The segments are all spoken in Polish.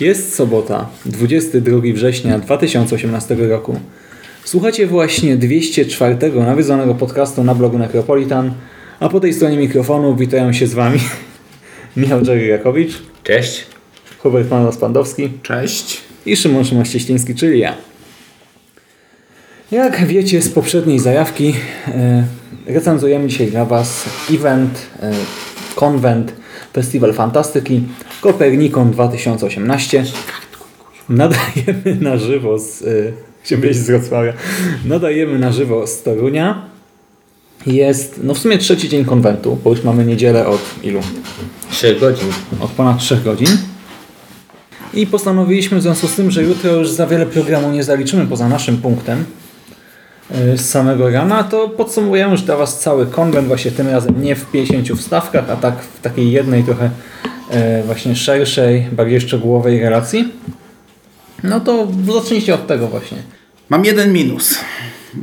Jest sobota, 22 września 2018 roku. Słuchacie właśnie 204 nawiedzonego podcastu na blogu Necropolitan, a po tej stronie mikrofonu witają się z Wami Michał Jerry Jakowicz, Cześć. Hubert Manos-Pandowski Cześć. i Szymon Szymościeśliński, czyli ja. Jak wiecie z poprzedniej zajawki, e, recenzujemy dzisiaj dla Was event, e, konwent, festiwal fantastyki Kopernikon 2018. Nadajemy na żywo z, e, chciałem powiedzieć z Wrocławia, nadajemy na żywo z Torunia. Jest no w sumie trzeci dzień konwentu, bo już mamy niedzielę od ilu? 3 godzin. od ponad 3 godzin. I postanowiliśmy w związku z tym, że jutro już za wiele programu nie zaliczymy poza naszym punktem z samego rana, to podsumujemy już dla Was cały konwent, właśnie tym razem nie w 50 wstawkach, a tak w takiej jednej trochę yy, właśnie szerszej, bardziej szczegółowej relacji. No to zacznijcie od tego właśnie. Mam jeden minus.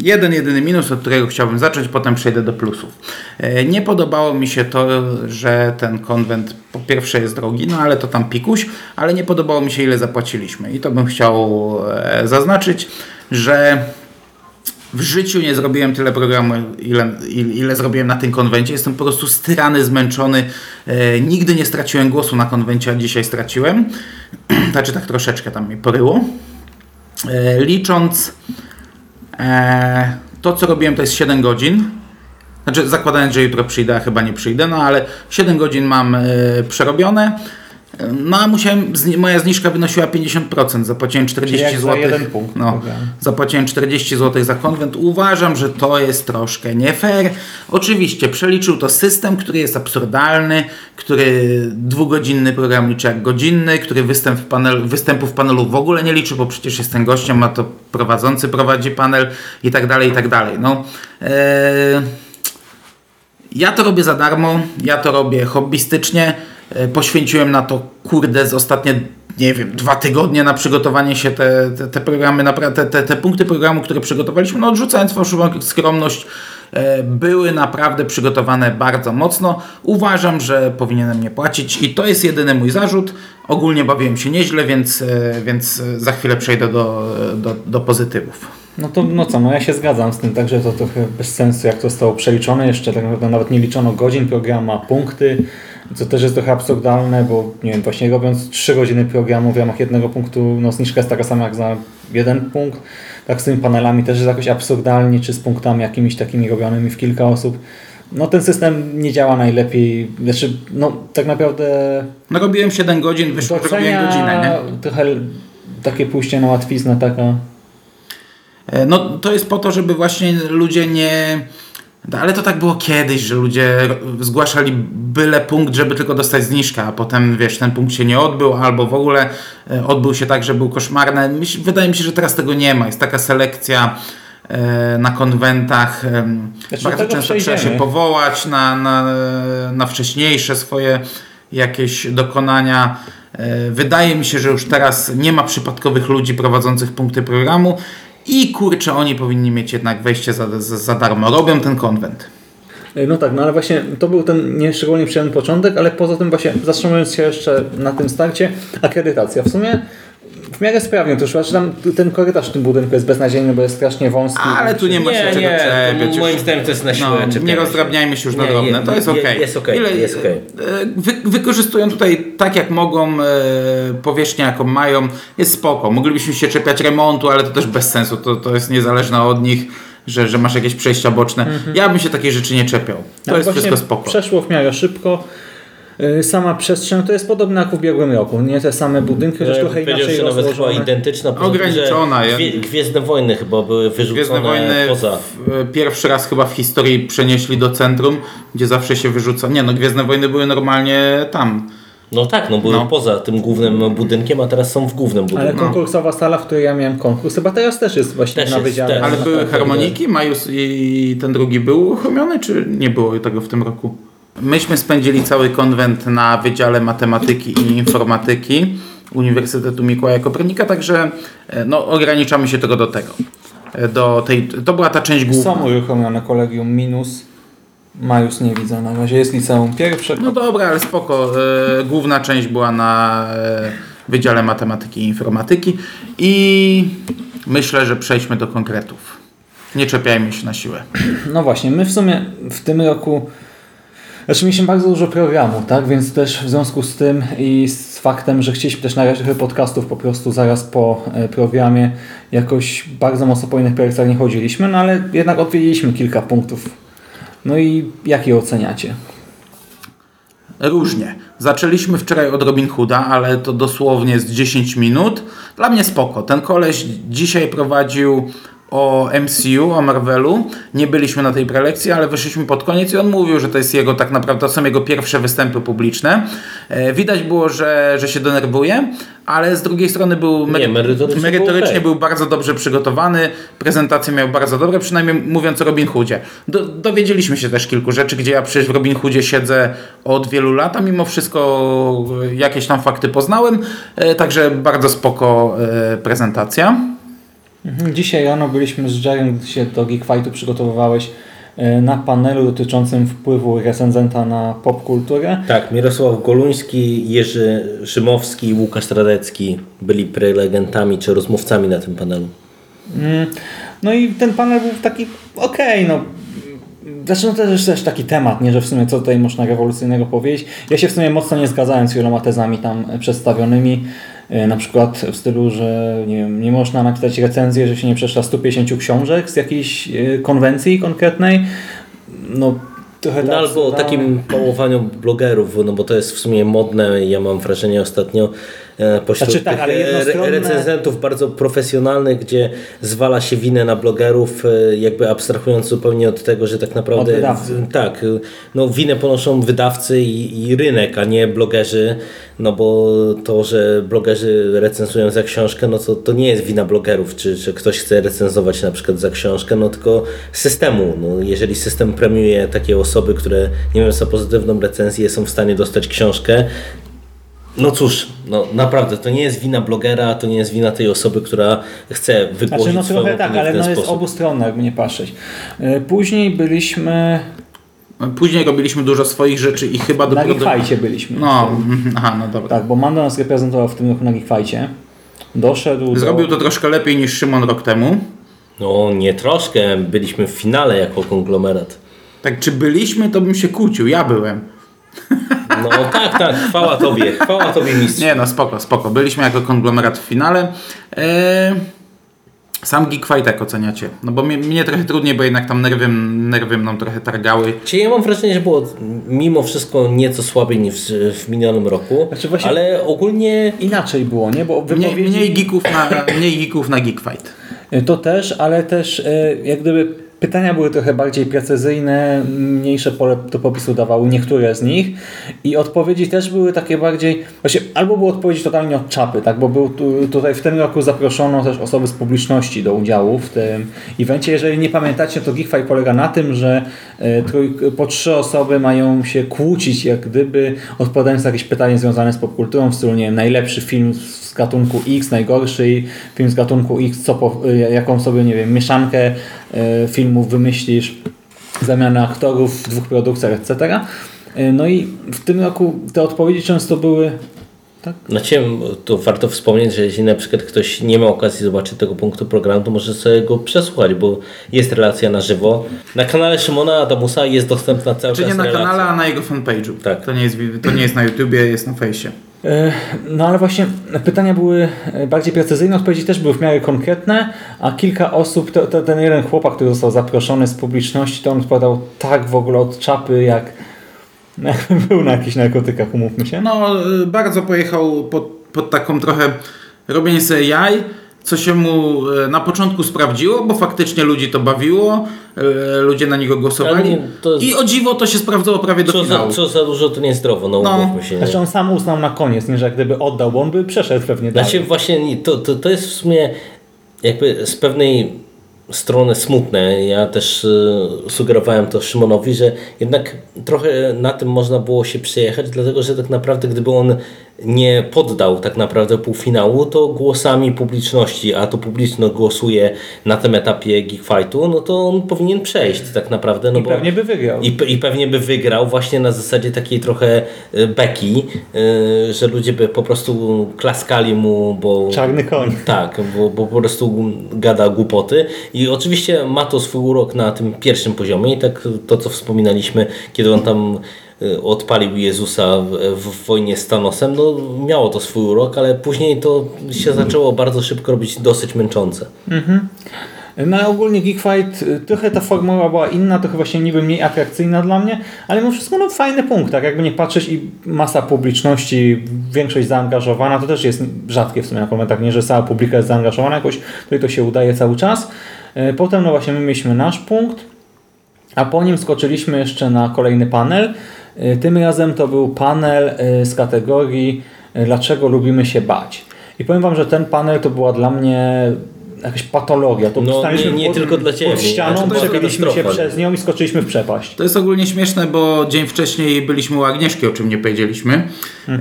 Jeden, jedyny minus, od którego chciałbym zacząć, potem przejdę do plusów. E, Nie podobało mi się to, że ten konwent po pierwsze jest drogi, no ale to tam pikuś, ale nie podobało mi się ile zapłaciliśmy. I to bym chciał e, zaznaczyć, że w życiu nie zrobiłem tyle programu, ile, ile, zrobiłem na tym konwencie. Jestem po prostu styrany, zmęczony. E, nigdy nie straciłem głosu na konwencie, a dzisiaj straciłem. znaczy tak troszeczkę tam mi poryło. E, licząc e, to, co robiłem, to jest 7 godzin. Znaczy, zakładając, że jutro przyjdę, a chyba nie przyjdę, no ale 7 godzin mam e, przerobione. No a musiałem, moja zniżka wynosiła 50%, zapłaciłem 40 jak za zł. jeden punkt No, programu. zapłaciłem 40 zł za konwent. Uważam, że to jest troszkę nie fair. Oczywiście przeliczył to system, który jest absurdalny, który dwugodzinny program liczy jak godzinny, który występ w panel, występów w panelu w ogóle nie liczy, bo przecież jestem gościem, a to prowadzący prowadzi panel i tak dalej, i tak dalej. No, e, ja to robię za darmo, ja to robię hobbystycznie. E, Poświęciłem na to, kurde, z ostatnie, nie wiem, dwa tygodnie na przygotowanie się te, te, te programy, te, te, te punkty programu, które przygotowaliśmy, no odrzucając fałszywą skromność, były naprawdę przygotowane bardzo mocno. Uważam, że powinienem mnie płacić i to jest jedyny mój zarzut. Ogólnie bawiłem się nieźle, więc, e, więc e, za chwilę przejdę do, do, do pozytywów. No to no co, no ja się zgadzam z tym, także to trochę bez sensu, jak to zostało przeliczone. Jeszcze tak naprawdę nawet nie liczono godzin programu, a punkty, co też jest trochę absurdalne, bo nie wiem, właśnie robiąc 3 godziny programu w ramach jednego punktu, no zniżka jest taka sama jak za jeden punkt. Tak z tymi panelami też jest jakoś absurdalnie, czy z punktami jakimiś takimi robionymi w kilka osób. No ten system nie działa najlepiej, znaczy no tak naprawdę No robiłem 7 godzin, wyszło, że robiłem godzinę, nie? trochę takie pójście na łatwiznę taka. E, No to jest po to, żeby właśnie ludzie nie... Ale to tak było kiedyś, że ludzie zgłaszali byle punkt, żeby tylko dostać zniżkę, a potem wiesz, ten punkt się nie odbył, albo w ogóle e, odbył się tak, że był koszmarny. Wydaje mi się, że teraz tego nie ma. Jest taka selekcja e, na konwentach. Znaczy, Bardzo często trzeba się przejdziemy. powołać na, na, na wcześniejsze swoje jakieś dokonania. E, Wydaje mi się, że już teraz nie ma przypadkowych ludzi prowadzących punkty programu i kurczę, oni powinni mieć jednak wejście za, za, za darmo. Robią ten konwent. No tak, no ale właśnie to był ten nieszczególnie przyjemny początek, ale poza tym właśnie zatrzymując się jeszcze na tym starcie, akredytacja. W sumie w miarę sprawnie to szło. Znaczy tam ten korytarz w tym budynku jest beznadziejny, bo jest strasznie wąski. Ale tu nie ma się Nie, czego nie, czepiać. moim zdaniem to jest na siłę No, nie rozdrabniajmy się już na Nie, drobne, je- to jest je- okej. jest okej, jest okej. e, Wy, wykorzystują tutaj tak jak mogą e, powierzchnię jaką mają, jest spoko. Moglibyśmy się czepiać remontu, ale to też bez sensu, to, to jest niezależne od nich, że, że masz jakieś przejścia boczne. Ja bym się takiej rzeczy nie czepiał. To Ale jest wszystko spoko. Przeszło w miarę szybko. Y, Sama przestrzeń to jest podobna jak w ubiegłym roku. Nie te same budynki, chociaż Ja trochę inaczej że nawet chyba identyczna. że Ograniczona, ja- Gwie, Gwiezdne Wojny chyba były wyrzucone Gwiezdne Wojny poza. w, e, pierwszy raz chyba w historii przenieśli do centrum, gdzie zawsze się wyrzuca. Nie no, Gwiezdne Wojny były normalnie tam. No tak, no były No. poza tym głównym budynkiem, a teraz są w głównym budynku. Ale konkursowa sala, w której ja miałem konkurs, chyba teraz też jest właśnie Też na jest, wydziale. też. Ale No, były harmoniki, Majus i ten drugi był uruchomiony, czy nie było tego w tym roku? Myśmy spędzili cały konwent na Wydziale Matematyki i Informatyki Uniwersytetu Mikołaja Kopernika, także e, no, ograniczamy się tylko do tego. E, Do tej, to była ta część główna. Są uruchomione kolegium minus. Majus nie widzę na razie. Jest liceum pierwsze. No dobra, ale spoko. E, główna część była na Wydziale Matematyki i Informatyki i myślę, że przejdźmy do konkretów. Nie czepiajmy się na siłę. No właśnie, my w sumie w tym roku znaczy mieliśmy bardzo dużo programu, tak? Więc też w związku z tym i z faktem, że chcieliśmy też nagrać trochę podcastów po prostu zaraz po e, programie, jakoś bardzo mocno po innych projektach nie chodziliśmy, no ale jednak odwiedziliśmy kilka punktów. No i jak je oceniacie? Różnie. Zaczęliśmy wczoraj od Robin Hooda, ale to dosłownie z 10 minut. Dla mnie spoko. Ten koleś dzisiaj prowadził o MCU, o Marvelu. Nie byliśmy na tej prelekcji, ale wyszliśmy pod koniec i on mówił, że to jest jego tak naprawdę, to są jego pierwsze występy publiczne. E, widać było, że, że się denerwuje, ale z drugiej strony był Nie, merytorycznie merytorycznie był okej. był bardzo dobrze przygotowany, prezentacje miał bardzo dobre, przynajmniej mówiąc o Robin Hoodzie. Do, dowiedzieliśmy się też kilku rzeczy, gdzie ja przecież w Robin Hoodzie siedzę od wielu lat, a mimo wszystko e, jakieś tam fakty poznałem, e, także bardzo spoko prezentacja. Mhm, Dzisiaj rano byliśmy z Jerem, gdy się do Geek Fightu przygotowywałeś e, na panelu dotyczącym wpływu recenzenta na popkulturę. Tak, Mirosław Goluński, Jerzy Szymowski i Łukasz Radecki byli prelegentami czy rozmówcami na tym panelu. Mm, No i ten panel był taki okej, no. Znaczy no to jest też taki temat, nie, że w sumie co tutaj można rewolucyjnego powiedzieć. Ja się w sumie mocno nie zgadzałem z wieloma tezami tam e, przedstawionymi. E, Na przykład w stylu, że nie, wiem, nie można napisać recenzji, że się nie przeczyta 150 książek z jakiejś e, konwencji konkretnej. No trochę No, tak albo o takim pałowaniu blogerów, no bo to jest w sumie modne. Ja mam wrażenie ostatnio pośród Znaczy tak, e, jednostronne- recenzentów bardzo profesjonalnych, gdzie zwala się winę na blogerów, e, jakby abstrahując zupełnie od tego, że tak naprawdę wydawcy. tak, e, no winę ponoszą wydawcy i, i rynek, a nie blogerzy, no bo to, że blogerzy recenzują za książkę, no to, to nie jest wina blogerów, czy że ktoś chce recenzować na przykład za książkę, no tylko systemu. No, jeżeli system premiuje takie osoby, które nie wiem co pozytywną recenzję, są w stanie dostać książkę, no cóż, no naprawdę, to nie jest wina blogera, to nie jest wina tej osoby, która chce wygłosić Znaczy no swoją trochę tak, ale no jest sposób. obustronne, jakby nie patrzeć. E, Później byliśmy Później robiliśmy dużo swoich rzeczy i chyba na dopiero... do- Geekfajcie byliśmy. No, mhm, aha, no dobra. Tak, bo Mando nas reprezentował w tym roku na Geekfajcie. Doszedł Zrobił do... to troszkę lepiej niż Szymon rok temu. No nie troszkę, byliśmy w finale jako konglomerat. Tak, czy byliśmy, to bym się kłócił. Ja byłem. No tak, tak, chwała Tobie, chwała Tobie mistrz. Nie no, spoko, spoko. Byliśmy jako konglomerat w finale. Eee, sam Geek Fight jak oceniacie? No bo mnie, mnie trochę trudniej, bo jednak tam nerwy, nerwy mną trochę targały. Czy ja mam wrażenie, że było mimo wszystko nieco słabiej niż w, w minionym roku, Znaczy właśnie- ale ogólnie Inaczej było, nie? Bo Mniej, wypowiedzi... mniej, geeków na, mniej geeków na Geek Fight. To też, ale też e, jak gdyby pytania były trochę bardziej precyzyjne, mniejsze pole do popisu dawały niektóre z nich i odpowiedzi też były takie bardziej, właśnie albo były odpowiedzi totalnie od czapy, tak, bo był tu, tutaj w tym roku zaproszono też osoby z publiczności do udziału w tym evencie. Jeżeli nie pamiętacie, to Geekfy polega na tym, że e, po trzy osoby mają się kłócić, jak gdyby odpowiadając na jakieś pytanie związane z popkulturą, w stylu, nie wiem, najlepszy film z gatunku X, najgorszy film z gatunku X, co po, jaką sobie, nie wiem, mieszankę y, filmów wymyślisz, zamianę aktorów w dwóch produkcjach, etc. Y, No i w tym roku te odpowiedzi często były Tak? Znaczy, to warto wspomnieć, że jeśli na przykład ktoś nie ma okazji zobaczyć tego punktu programu, to może sobie go przesłuchać, bo jest relacja na żywo. Na kanale Szymona Adamusa jest dostępna cały Czy czas nie na relacja. kanale, a na jego fanpage'u. Tak. To nie, jest, to nie jest na YouTubie, jest na fejsie. E, No ale właśnie pytania były e, bardziej precyzyjne, odpowiedzi też były w miarę konkretne, a kilka osób, to, to, ten jeden chłopak, który został zaproszony z publiczności, to on odpowiadał tak w ogóle od czapy, jak był na jakichś narkotykach, umówmy się. No, bardzo pojechał pod, pod taką trochę robienie sobie jaj, co się mu y, na początku sprawdziło, bo faktycznie ludzi to bawiło, y, ludzie na niego głosowali nie, to- i o dziwo to się sprawdzało prawie do Co za, finału. co za dużo to niezdrowo, no, No. umówmy się. Nie? Znaczy on sam uznał na koniec, nie, że jak gdyby oddał, bo on by przeszedł pewnie dalej. Znaczy właśnie nie, to, to, to jest w sumie jakby z pewnej strony smutne. Ja też y, sugerowałem to Szymonowi, że jednak trochę na tym można było się przejechać, dlatego że tak naprawdę gdyby on nie poddał tak naprawdę półfinału, to głosami publiczności, a to publiczność głosuje na tym etapie Geekfightu, no to on powinien przejść tak naprawdę. No I pewnie by wygrał. I, pe- I pewnie by wygrał właśnie na zasadzie takiej trochę y, beki, y, że ludzie by po prostu klaskali mu, bo... Czarny koń. Tak, bo, bo po prostu gada głupoty i oczywiście ma to swój urok na tym pierwszym poziomie i tak to co wspominaliśmy, kiedy on tam odpalił Jezusa w, w wojnie z Thanosem, no miało to swój urok, ale później to się zaczęło bardzo szybko robić dosyć męczące. No ale ogólnie Geek Fight, y, trochę ta formuła była inna, trochę właśnie niby mniej atrakcyjna dla mnie, ale mimo wszystko no, fajny punkt, tak jakby nie patrzeć i masa publiczności, większość zaangażowana, to też jest rzadkie w sumie na komentach, nie, że cała publika jest zaangażowana jakoś, tutaj to się udaje cały czas. Y, Potem no właśnie my mieliśmy nasz punkt, a po nim skoczyliśmy jeszcze na kolejny panel. Y, Tym razem to był panel y, z kategorii y, Dlaczego lubimy się bać. I powiem Wam, że ten panel to była dla mnie jakaś patologia. To No, nie- nie pod, tylko dla Ciebie, Pod ścianą, Znaczy, przepiliśmy się przez nią i skoczyliśmy w przepaść. To jest ogólnie śmieszne, bo dzień wcześniej byliśmy u Agnieszki, o czym nie powiedzieliśmy, e,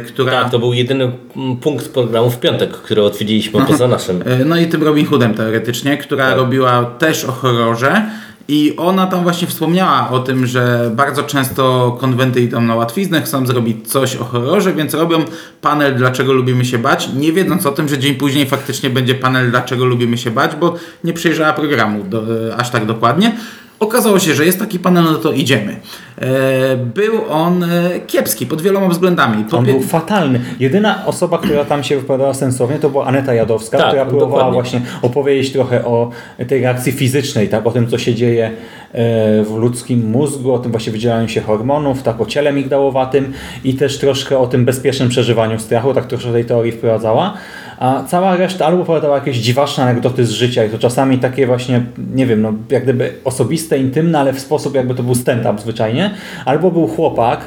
która... Tak, to był jedyny punkt programu w piątek, który odwiedziliśmy poza naszym. E, No i tym Robin Hoodem teoretycznie, która Tak. robiła też o horrorze. I ona tam właśnie wspomniała o tym, że bardzo często konwenty idą na łatwiznę, chcą zrobić coś o horrorze, więc robią panel Dlaczego lubimy się bać, nie wiedząc o tym, że dzień później faktycznie będzie panel Dlaczego lubimy się bać, bo nie przejrzała programu do, e, aż tak dokładnie. Okazało się, że jest taki panel, no to idziemy. E, Był on e, kiepski pod wieloma względami. Po On pie- był fatalny. Jedyna osoba, która tam się wypowiadała sensownie, to była Aneta Jadowska, Tak, która próbowała dokładnie. właśnie opowiedzieć trochę o tej reakcji fizycznej, tak, o tym, co się dzieje e, w ludzkim mózgu, o tym właśnie wydzielaniu się hormonów, tak, o ciele migdałowatym i też troszkę o tym bezpiecznym przeżywaniu strachu, tak troszkę tej teorii wprowadzała. A cała reszta albo opowiadała jakieś dziwaczne anegdoty z życia i to czasami takie właśnie, nie wiem, no jak gdyby osobiste, intymne, ale w sposób jakby to był stand-up zwyczajnie, albo był chłopak,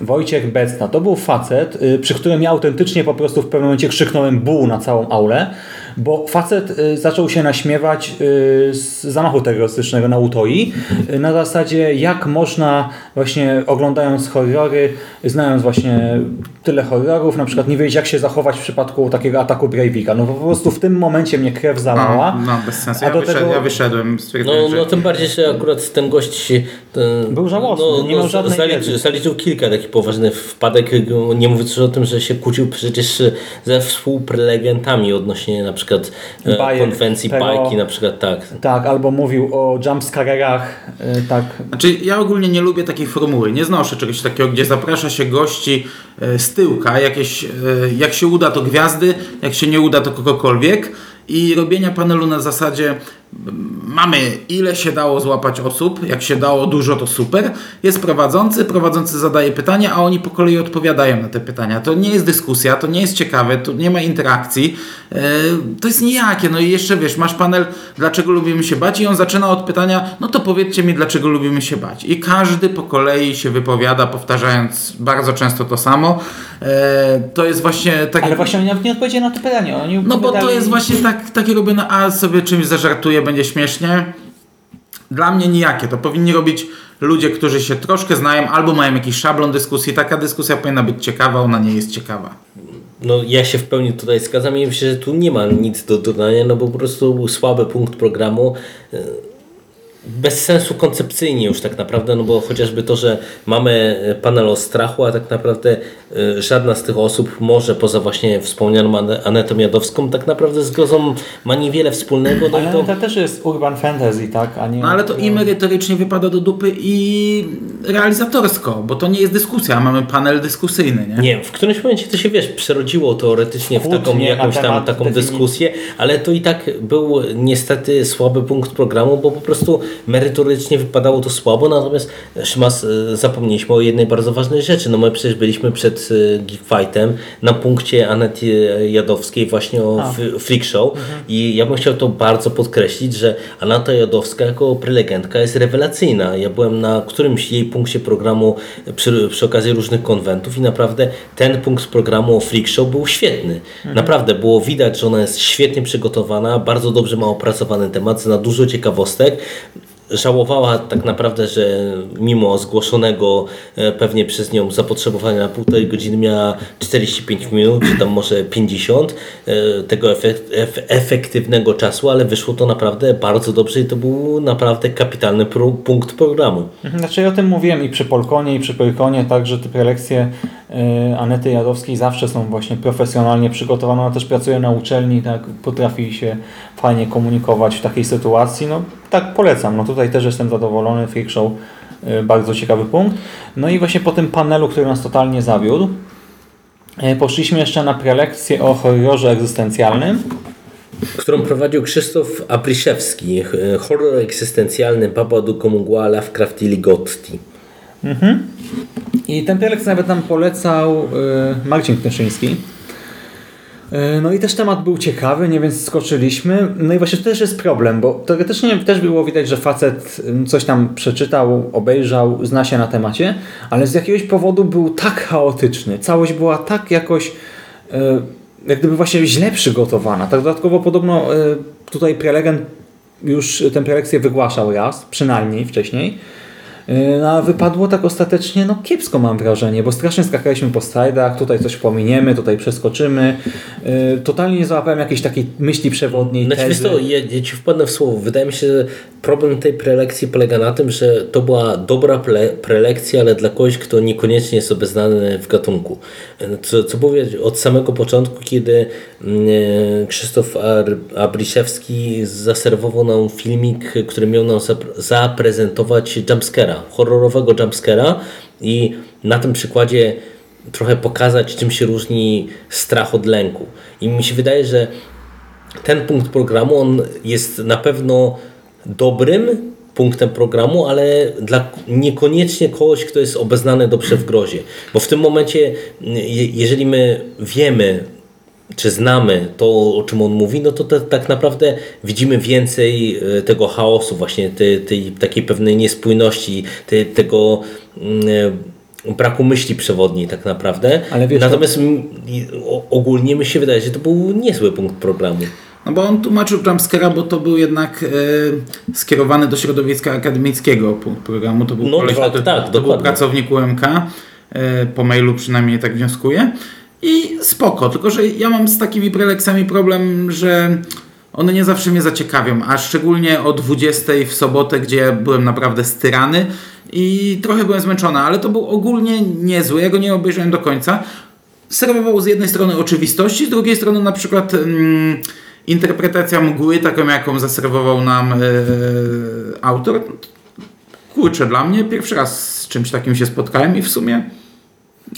Wojciech Becna. To był facet, y, przy którym ja autentycznie po prostu w pewnym momencie krzyknąłem bu na całą aulę, bo facet y, zaczął się naśmiewać y, z zamachu terrorystycznego na Utoi y, na zasadzie jak można właśnie oglądając horrory, znając właśnie tyle horrorów, na przykład nie wiedzieć jak się zachować w przypadku takiego ataku Breivika. No po prostu w tym momencie mnie krew zalała. no, no, bez sensu. A Ja, do wyszedłem, tego- ja wyszedłem, No, że... no tym bardziej, że akurat ten gość ten, Był żałosny, nie miał żadnej zaliczył, wiedzy. zaliczył kilka takich poważnych wpadek, nie mówiąc już o tym, że się kłócił przecież ze współprelegentami odnośnie na przykład e, Bajek, konwencji tego- bajki, na przykład tak. Tak, albo mówił o jumpscarerach, y, tak, Znaczy, ja ogólnie nie lubię takiej formuły. Nie znoszę czegoś takiego, gdzie zaprasza się gości e, z tyłka. Jakieś, e, jak się uda, to gwiazdy, jak się nie uda, to kogokolwiek. I robienia panelu na zasadzie mamy ile się dało złapać osób, jak się dało dużo, to super. Jest prowadzący, prowadzący zadaje pytania, a oni po kolei odpowiadają na te pytania. To nie jest dyskusja, to nie jest ciekawe, tu nie ma interakcji. E, to jest nijakie. No i jeszcze wiesz, masz panel, dlaczego lubimy się bać i on zaczyna od pytania, no to powiedzcie mi, dlaczego lubimy się bać. I każdy po kolei się wypowiada, powtarzając bardzo często to samo. E, to jest właśnie tak... ale właśnie oni nawet nie odpowiedzieli na to pytanie. Oni No bo to jest właśnie tak, takie robione, a sobie czymś będzie śmiesznie. Dla mnie nijakie. To powinni robić ludzie, którzy się troszkę znają albo mają jakiś szablon dyskusji. Taka dyskusja powinna być ciekawa, ona nie jest ciekawa. No ja się w pełni tutaj zgadzam i myślę, że tu nie ma nic do dodania, no bo po prostu był słaby punkt programu. e, Bez sensu koncepcyjnie już tak naprawdę, no bo chociażby to, że mamy panel o strachu, a tak naprawdę żadna z tych osób może poza właśnie wspomnianą Ane- Anetą Jadowską tak naprawdę z grozą ma niewiele wspólnego. No Ale to, to też jest urban fantasy, tak? A nie... No ale to i merytorycznie wypada do dupy i realizatorsko, bo to nie jest dyskusja, a mamy panel dyskusyjny, nie? Nie, w którymś momencie to się wiesz, przerodziło teoretycznie w taką Kłótnie jakąś tam taką definicji. dyskusję, ale to i tak był niestety słaby punkt programu, bo po prostu merytorycznie wypadało to słabo, natomiast Szymas, e, zapomnieliśmy o jednej bardzo ważnej rzeczy. No my przecież byliśmy przed e, Geek Fightem na punkcie Anety Jadowskiej właśnie o f- Freak Show i ja bym chciał to bardzo podkreślić, że Aneta Jadowska jako prelegentka jest rewelacyjna. Ja byłem na którymś jej punkcie programu przy, przy okazji różnych konwentów i naprawdę ten punkt programu o Freak Show był świetny. Naprawdę było widać, że ona jest świetnie przygotowana, bardzo dobrze ma opracowany temat, zna dużo ciekawostek. Żałowała tak naprawdę, że mimo zgłoszonego e, pewnie przez nią zapotrzebowania na półtorej godziny miała 45 minut, czy tam może 50 e, tego efek ef efektywnego czasu, ale wyszło to naprawdę bardzo dobrze i to był naprawdę kapitalny punkt programu. Znaczy ja o tym mówiłem i przy Polkonie i przy Pyrkonie, tak, że te prelekcje Anety Jadowskiej zawsze są właśnie profesjonalnie przygotowane. Ona też pracuje na uczelni, tak, potrafi się fajnie komunikować w takiej sytuacji. No tak polecam. No tutaj też jestem zadowolony. Freak Show y, bardzo ciekawy punkt. No i właśnie po tym panelu, który nas totalnie zawiódł, y, poszliśmy jeszcze na prelekcję o horrorze egzystencjalnym. którą prowadził Krzysztof Apriszewski, e, horror egzystencjalny Babadook Mgła Lovecraft i Ligotti. I ten prelekcję nawet nam polecał y, Marcin Knyszyński. Y, No i też temat był ciekawy, nie więc skoczyliśmy. No i właśnie to też jest problem, bo teoretycznie też było widać, że facet y, coś tam przeczytał, obejrzał, zna się na temacie, ale z jakiegoś powodu był tak chaotyczny. Całość była tak jakoś y, jak gdyby właśnie źle przygotowana. Tak dodatkowo podobno tutaj prelegent już tę prelekcję wygłaszał raz, przynajmniej wcześniej. Yy, No, a wypadło tak ostatecznie, no kiepsko mam wrażenie, bo strasznie skakaliśmy po slajdach, tutaj coś pominiemy, tutaj przeskoczymy. Yy, totalnie nie załapałem jakiejś takiej myśli przewodniej, Znaczy, tezy. co, ja, ja ci wpadnę w słowo. Wydaje mi się, że problem tej prelekcji polega na tym, że to była dobra prelekcja, ale dla kogoś, kto niekoniecznie jest obeznany w gatunku. Co, co powiedzieć, od samego początku, kiedy mm, Krzysztof Abriszewski zaserwował nam filmik, który miał nam zapr- zaprezentować jumpscare'a, horrorowego jumpscare'a i na tym przykładzie trochę pokazać, czym się różni strach od lęku. I mi się wydaje, że ten punkt programu on jest na pewno dobrym punktem programu, ale dla niekoniecznie kogoś, kto jest obeznany dobrze w grozie. Bo w tym momencie, je- jeżeli my wiemy, czy znamy to, o czym on mówi, no to te, tak naprawdę widzimy więcej e, tego chaosu, właśnie tej, tej takiej pewnej niespójności, tej, tego mm, e, braku myśli przewodniej tak naprawdę. Ale wiesz, Natomiast m, i- o- ogólnie mi się wydaje, że to był niezły punkt programu. No bo on tłumaczył jumpscare'a, bo to był jednak e, skierowany do środowiska akademickiego punkt programu. To był No koleś, tak, to, tak, to był pracownik UMK, e, po mailu przynajmniej tak wnioskuję. I spoko, tylko że ja mam z takimi preleksami problem, że one nie zawsze mnie zaciekawią, a szczególnie o 20 w sobotę, gdzie byłem naprawdę styrany i trochę byłem zmęczony, ale to był ogólnie niezły, ja go nie obejrzałem do końca. Serwował z jednej strony oczywistości, z drugiej strony na przykład mm, interpretacja mgły, taką jaką zaserwował nam e, autor. Kurczę, dla mnie pierwszy raz z czymś takim się spotkałem i w sumie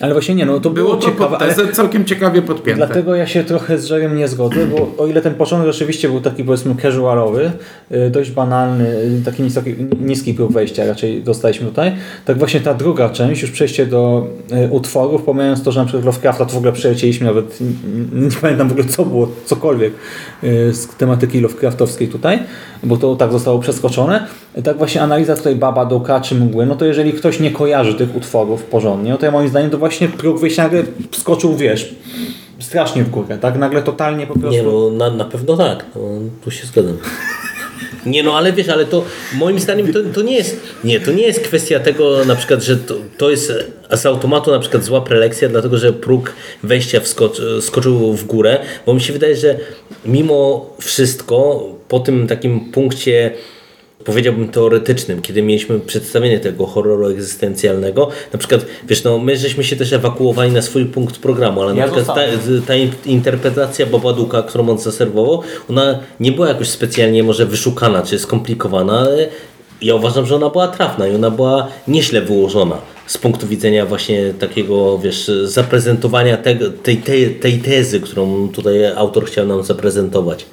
Ale właśnie nie, no to było, było to ciekawe, pod ale tezę całkiem ciekawie podpięte. dlatego ja się trochę z Jerem nie zgodzę, bo o ile ten początek rzeczywiście był taki powiedzmy casualowy, y, dość banalny, y, taki niski, niski próg wejścia raczej dostaliśmy tutaj, tak właśnie ta druga część, już przejście do y, utworów, pomijając to, że na przykład Lovecrafta to w ogóle przelecieliśmy, nawet nie pamiętam w ogóle co było, cokolwiek z tematyki Lovecraftowskiej tutaj, bo to tak zostało przeskoczone. Tak właśnie analiza tutaj Baba Doka czy Mgły, no to jeżeli ktoś nie kojarzy tych utworów porządnie, no to ja moim zdaniem to właśnie próg wyjścia nagle skoczył, wiesz, strasznie w górę, tak? Nagle totalnie po prostu... Nie no, na, na pewno tak, no, tu się zgadzam. Nie no, ale wiesz, ale to moim zdaniem to, to nie jest, nie, to nie jest kwestia tego na przykład, że to, to jest z automatu na przykład zła prelekcja, dlatego że próg wejścia wskocz, skoczył w górę, bo mi się wydaje, że mimo wszystko po tym takim punkcie powiedziałbym teoretycznym, kiedy mieliśmy przedstawienie tego horroru egzystencjalnego. Na przykład, wiesz, no my żeśmy się też ewakuowali na swój punkt programu, ale na przykład ta, ta in- interpretacja Babaduka, którą on zaserwował, ona nie była jakoś specjalnie może wyszukana czy skomplikowana, ale ja uważam, że ona była trafna i ona była nieźle wyłożona z punktu widzenia właśnie takiego, wiesz, zaprezentowania tego, tej, tej, tej tezy, którą tutaj autor chciał nam zaprezentować.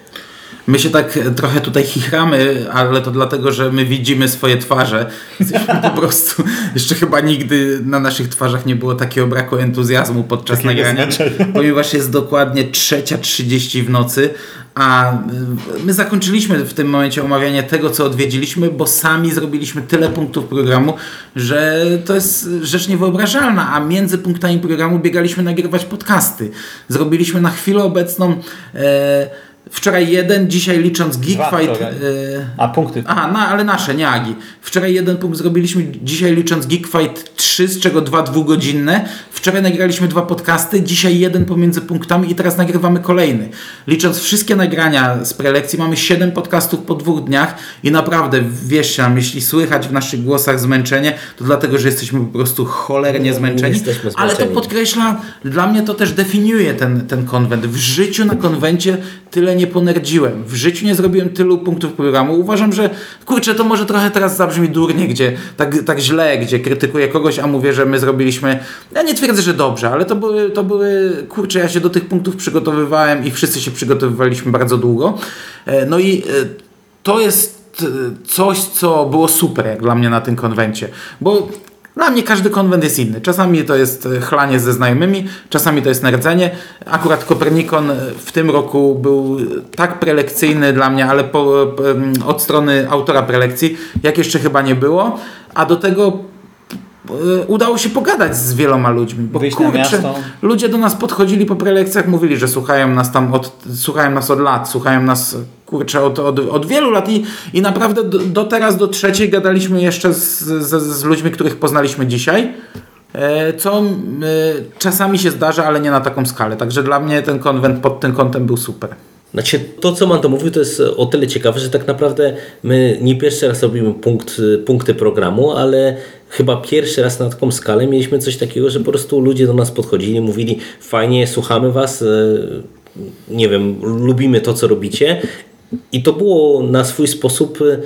My się tak trochę tutaj chichramy, ale to dlatego, że my widzimy swoje twarze. Po prostu, jeszcze chyba nigdy na naszych twarzach nie było takiego braku entuzjazmu podczas nagrania, ponieważ jest dokładnie trzecia 30 w nocy, a y, my zakończyliśmy w tym momencie omawianie tego, co odwiedziliśmy, bo sami zrobiliśmy tyle punktów programu, że to jest rzecz niewyobrażalna, a między punktami programu biegaliśmy nagrywać podcasty. Zrobiliśmy na chwilę obecną e, wczoraj jeden, dzisiaj licząc Geek Dwa Fight. wczoraj. E, A punkty. Aha, no, ale nasze, nie Agi. Wczoraj jeden punkt zrobiliśmy, dzisiaj licząc Geek Fight 3, z czego dwa dwugodzinne. Wczoraj nagraliśmy dwa podcasty, dzisiaj jeden pomiędzy punktami i teraz nagrywamy kolejny. Licząc wszystkie nagrania z prelekcji, mamy 7 podcastów po dwóch dniach i naprawdę, wierzcie nam, jeśli słychać w naszych głosach zmęczenie, to dlatego, że jesteśmy po prostu cholernie zmęczeni. jesteśmy Ale to zmęczeni. podkreśla, dla mnie to też definiuje ten, ten konwent. W życiu na konwencie tyle nie ponerdziłem. W życiu nie zrobiłem tylu punktów programu. Uważam, że kurczę, to może trochę teraz zabrzmi durnie, gdzie tak, tak źle, gdzie krytykuję kogoś, a mówię, że my zrobiliśmy. Ja nie twierdzę, że dobrze, ale to były, to były kurczę, ja się do tych punktów przygotowywałem i wszyscy się przygotowywaliśmy bardzo długo. E, No i e, to jest e, coś, co było super jak dla mnie na tym konwencie, bo dla mnie każdy konwent jest inny. Czasami to jest e, chlanie ze znajomymi, czasami to jest nerdzenie. Akurat Kopernikon e, w tym roku był tak prelekcyjny dla mnie, ale po, od strony autora prelekcji, jak jeszcze chyba nie było. A do tego e, udało się pogadać z wieloma ludźmi. Bo Wyjść kurczę, ludzie do nas podchodzili po prelekcjach, mówili, że słuchają nas tam od, słuchają nas od lat, słuchają nas kurczę od, od, od wielu lat i, i naprawdę do, do teraz, do trzeciej gadaliśmy jeszcze z, z, z ludźmi, których poznaliśmy dzisiaj. E, Co e, czasami się zdarza, ale nie na taką skalę. Także dla mnie ten konwent pod tym kątem był super. Znaczy, to co Mando mówił, to jest o tyle ciekawe, że tak naprawdę my nie pierwszy raz robimy punkt, punkty programu, ale chyba pierwszy raz na taką skalę mieliśmy coś takiego, że po prostu ludzie do nas podchodzili, mówili fajnie, słuchamy was, e, nie wiem, lubimy to, co robicie i to było na swój sposób e,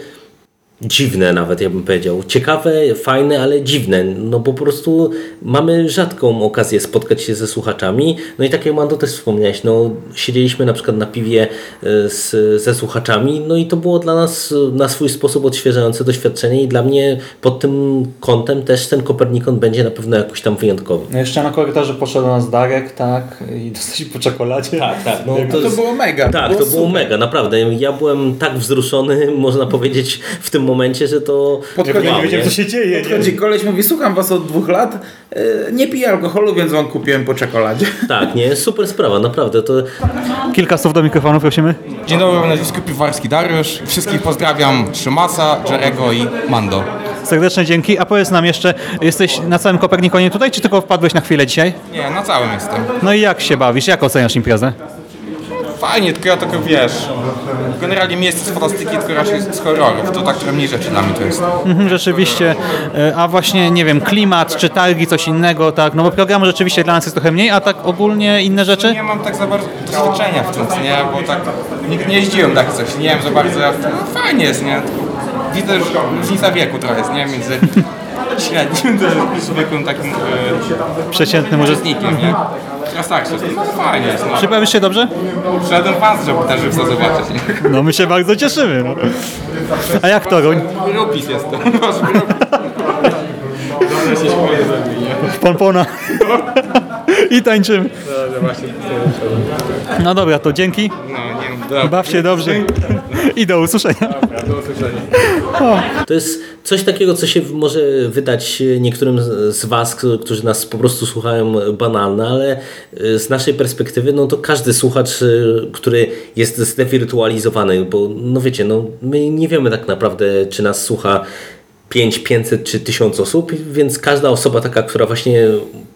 dziwne nawet, ja bym powiedział. Ciekawe, fajne, ale dziwne. No po prostu mamy rzadką okazję spotkać się ze słuchaczami. No i tak jak Mando też wspomniałeś, no siedzieliśmy na przykład na piwie e, z, ze słuchaczami, no i to było dla nas na swój sposób odświeżające doświadczenie i dla mnie pod tym kątem też ten Kopernikon będzie na pewno jakoś tam wyjątkowy. No jeszcze na korytarzu poszedł do nas Darek, tak, i dostaliśmy po czekoladzie. Tak, tak. No, To, jest- było mega. Tak, to było mega, naprawdę. Ja byłem tak wzruszony, można powiedzieć, w tym momencie, że to. Podchodzi- Nie wiedziałem, nie? co się dzieje. Podchodzi koleś, mówi, słucham was od dwóch lat, e, nie piję alkoholu, więc wam kupiłem po czekoladzie. Tak, nie, super sprawa, naprawdę. To Kilka słów do mikrofonu, prosimy. Dzień dobry, mam na nazwisku Piwarski Dariusz. Wszystkich pozdrawiam, Szymasa, Jerego i Mando. Serdeczne dzięki. A powiedz nam jeszcze, jesteś na całym Kopernikonie tutaj, czy tylko wpadłeś na chwilę dzisiaj? Nie, na całym jestem. No i jak się bawisz? Jak oceniasz imprezę? Fajnie, tylko ja tylko wiesz, generalnie miejsce z fantastyki, tylko raczej z horrorów. To tak trochę mniej rzeczy dla mnie to jest. Mhm, rzeczywiście. E, A właśnie, nie wiem, klimat czy targi, coś innego, tak? No bo programu rzeczywiście dla nas jest trochę mniej, a tak ogólnie inne rzeczy? Nie mam tak za bardzo doświadczenia w tym, nie, bo tak nigdy nie jeździłem tak coś, nie wiem za bardzo, tym, fajnie jest, nie. Widzę, że różnica wieku trochę jest, nie, między średnim zwykłym takim e, Przeciętny może... uczestnikiem, nie. Teraz tak, się, no fajnie jest, no. Przyprawisz się dobrze? Przyszedłem pas, żeby też żywca zobaczyć, nie. No my się bardzo cieszymy. No. A jak Toruń? Rupis jestem. Pompona. I tańczymy. No dobra, to dzięki. No, nie. Baw się dobrze. I do usłyszenia. To jest coś takiego, co się może wydać niektórym z- Was, którzy nas po prostu słuchają, banalne, ale y, z naszej perspektywy, no to każdy słuchacz, który jest zdewirtualizowany, bo no wiecie, no my nie wiemy tak naprawdę, czy nas słucha 5, 500 czy 1000 osób, więc każda osoba taka, która właśnie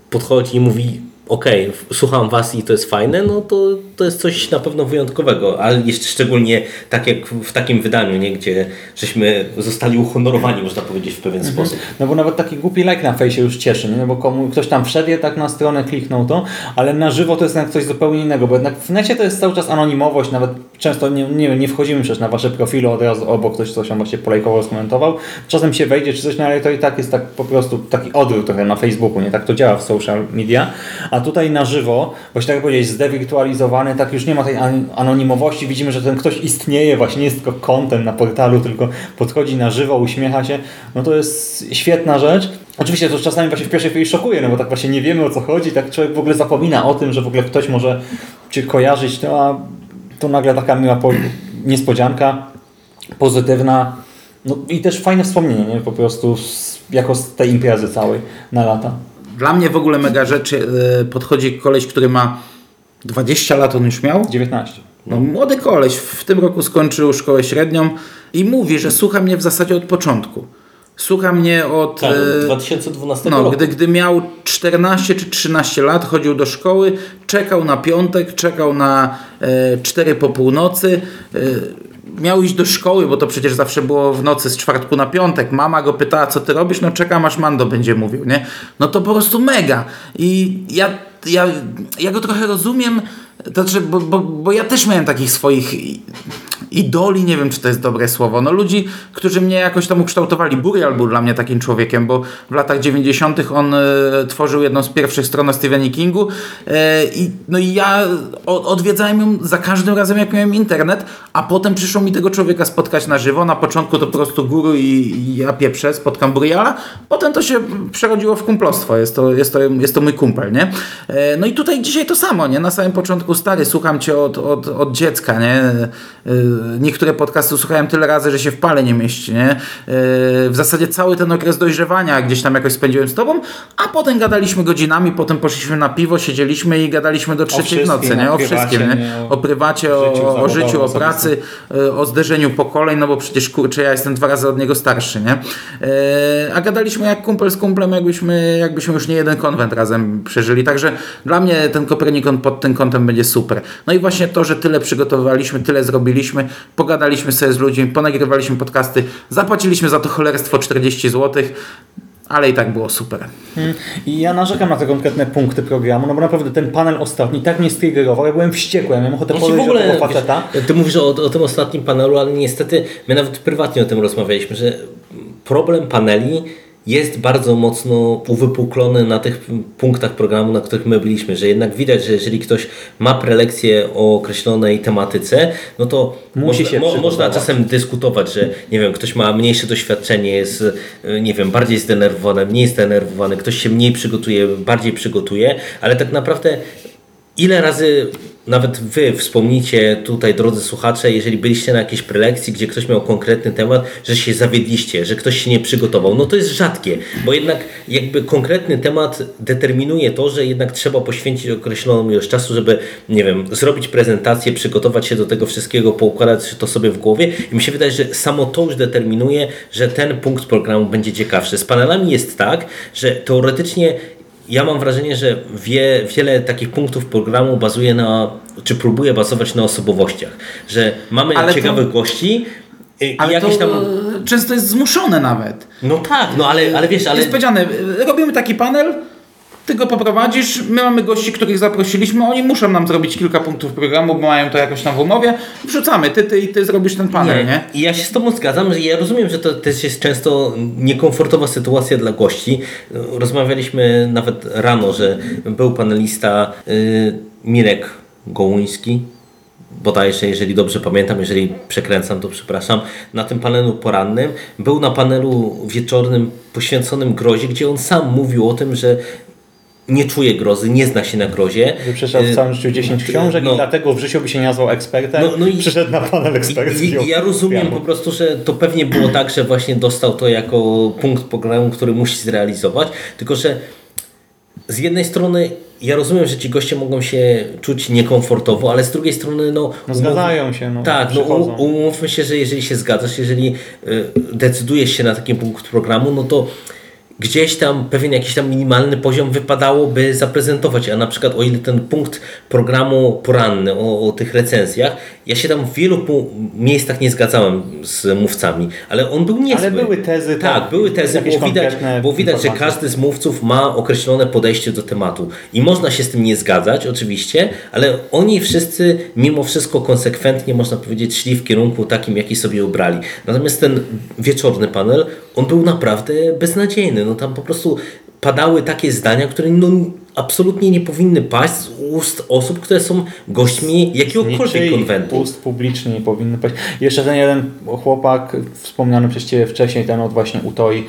podchodzi i mówi okej, w- słucham was i to jest fajne, no to, to jest coś na pewno wyjątkowego, ale jeszcze szczególnie tak jak w takim wydaniu, nie? gdzie żeśmy zostali uhonorowani, można powiedzieć, w pewien sposób. No bo nawet taki głupi like na fejsie już cieszy? No bo komu, ktoś tam wszedł je tak na stronę, kliknął to, ale na żywo to jest jednak coś zupełnie innego, bo jednak w necie to jest cały czas anonimowość, nawet często nie, nie, nie wchodzimy przecież na wasze profile od razu, obok ktoś coś tam właśnie polajkował, skomentował. Czasem się wejdzie czy coś, no ale to i tak jest tak po prostu taki odwrót trochę na Facebooku, nie? Tak to działa w social media, a tutaj na żywo, właśnie tak jak powiedziałeś, zdewirtualizowany, tak już nie ma tej an- anonimowości, widzimy, że ten ktoś istnieje, właśnie nie jest tylko kontem na portalu, tylko podchodzi na żywo, uśmiecha się, no to jest świetna rzecz. Oczywiście to czasami właśnie w pierwszej chwili szokuje, no bo tak właśnie nie wiemy o co chodzi, tak człowiek w ogóle zapomina o tym, że w ogóle ktoś może Cię kojarzyć, to, a to nagle taka miła po- niespodzianka, pozytywna, no i też fajne wspomnienie, nie? po prostu z, jako z tej imprezy całej na lata. Dla mnie w ogóle mega rzeczy e, podchodzi koleś, który ma 20 lat, on już miał. 19. No, młody koleś w tym roku skończył szkołę średnią i mówi, że słucha mnie w zasadzie od początku. Słucha mnie od. Tak, e, 2012 No, roku. gdy, gdy miał 14 czy 13 lat, chodził do szkoły, czekał na piątek, czekał na e, 4 po północy. E, miał iść do szkoły, bo to przecież zawsze było w nocy z czwartku na piątek. Mama go pytała, co ty robisz? No czekam, aż Mando będzie mówił, nie? No to po prostu mega. I ja, ja, ja go trochę rozumiem, to znaczy, bo, bo, bo ja też miałem takich swoich idoli, nie wiem czy to jest dobre słowo, no ludzi, którzy mnie jakoś tam ukształtowali. Burial był dla mnie takim człowiekiem, bo w latach 90. on e, tworzył jedną z pierwszych stron Stephenie Kingu e, i, no i ja o, odwiedzałem ją za każdym razem jak miałem internet, a potem przyszło mi tego człowieka spotkać na żywo. Na początku to po prostu guru i, i ja pieprzę, spotkam Buriala, potem to się przerodziło w kumplostwo, jest to, jest to, jest to mój kumpel, nie? E, no i tutaj dzisiaj to samo, nie? Na samym początku stary, słucham cię od, od, od dziecka, nie? E, Niektóre podcasty słuchałem tyle razy, że się w pale nie mieści, nie? E, W zasadzie cały ten okres dojrzewania gdzieś tam jakoś spędziłem z tobą, a potem gadaliśmy godzinami, potem poszliśmy na piwo, siedzieliśmy i gadaliśmy do trzeciej w nocy, nie? o wszystkim, nie? O prywacie, O życiu o, życiu, o pracy, e, o zderzeniu pokoleń, no bo przecież kurczę, ja jestem dwa razy od niego starszy, nie? A gadaliśmy jak kumpel z kumplem, jakbyśmy, jakbyśmy już nie jeden konwent razem przeżyli, także dla mnie ten Kopernikon pod tym kątem będzie super. No i właśnie to, że tyle przygotowywaliśmy, tyle zrobiliśmy, pogadaliśmy sobie z ludźmi, ponagrywaliśmy podcasty, zapłaciliśmy za to cholerstwo 40 zł, ale i tak było super. I ja narzekam na te konkretne punkty programu, no bo naprawdę ten panel ostatni tak mnie striggerował, ja byłem wściekły, ja miałem ochotę Właśnie podejść do tego faceta. wiesz, ty mówisz o, o tym ostatnim panelu, ale niestety my nawet prywatnie o tym rozmawialiśmy, że problem paneli jest bardzo mocno uwypuklony na tych punktach programu, na których my byliśmy, że jednak widać, że jeżeli ktoś ma prelekcję o określonej tematyce, no to Musi można, się mo, można czasem dyskutować, że nie wiem, ktoś ma mniejsze doświadczenie, jest y, nie wiem, bardziej zdenerwowany, mniej zdenerwowany, ktoś się mniej przygotuje, bardziej przygotuje, ale tak naprawdę Ile razy nawet Wy wspomnicie tutaj, drodzy słuchacze, jeżeli byliście na jakiejś prelekcji, gdzie ktoś miał konkretny temat, że się zawiedliście, że ktoś się nie przygotował. No to jest rzadkie, bo jednak jakby konkretny temat determinuje to, że jednak trzeba poświęcić określoną ilość czasu, żeby, nie wiem, zrobić prezentację, przygotować się do tego wszystkiego, poukładać to sobie w głowie i mi się wydaje, że samo to już determinuje, że ten punkt programu będzie ciekawszy. Z panelami jest tak, że teoretycznie ja mam wrażenie, że wie, wiele takich punktów programu bazuje na, czy próbuje bazować na osobowościach, że mamy Ale to- ciekawych gości y, i Ale jakieś to tam... e, często jest zmuszone nawet. No tak, no ale, ale wiesz, ale... Jest powiedziane, y, robimy taki panel, ty go poprowadzisz, my mamy gości, których zaprosiliśmy, oni muszą nam zrobić kilka punktów programu, bo mają to jakoś tam w umowie, wrzucamy, ty, ty i ty zrobisz ten panel, nie? I ja się z Tobą zgadzam, że ja rozumiem, że to też jest często niekomfortowa sytuacja dla gości. Rozmawialiśmy nawet rano, że był panelista y, Mirek Gołuński, bodajże, jeżeli dobrze pamiętam, jeżeli przekręcam, to przepraszam, na tym panelu porannym. Był na panelu wieczornym poświęconym grozie, gdzie on sam mówił o tym, że nie czuje grozy, nie zna się na grozie. Przeczytał w całym życiu 10 książek No. i dlatego w życiu by się nie nazwał ekspertem. No- no i- Przyszedł na panel ekspercki. Ja rozumiem po prostu, że to pewnie było tak, że właśnie dostał to jako punkt programu, który musi zrealizować, tylko że z jednej strony ja rozumiem, że ci goście mogą się czuć niekomfortowo, ale z drugiej strony no... No zgadzają się, no, Tak, no przychodzą. um- umówmy się, że jeżeli się zgadzasz, jeżeli y, decydujesz się na taki punkt programu, no to gdzieś tam pewien jakiś tam minimalny poziom wypadałoby zaprezentować, a na przykład o ile ten punkt programu poranny o, o tych recenzjach, ja się tam w wielu miejscach nie zgadzałem z mówcami, ale on był niezły. Ale były tezy, Tak, tak, były tezy, było widać, było widać, że każdy z mówców ma określone podejście do tematu i można się z tym nie zgadzać oczywiście, ale oni wszyscy mimo wszystko konsekwentnie można powiedzieć szli w kierunku takim, jaki sobie obrali. Natomiast ten wieczorny panel, on był naprawdę beznadziejny. No tam po prostu padały takie zdania, które no, absolutnie nie powinny paść z ust osób, które są gośćmi jakiegokolwiek konwentu. ust publicznie nie powinny paść. Jeszcze ten jeden chłopak, wspomniany przez Ciebie wcześniej, ten od właśnie Utoi,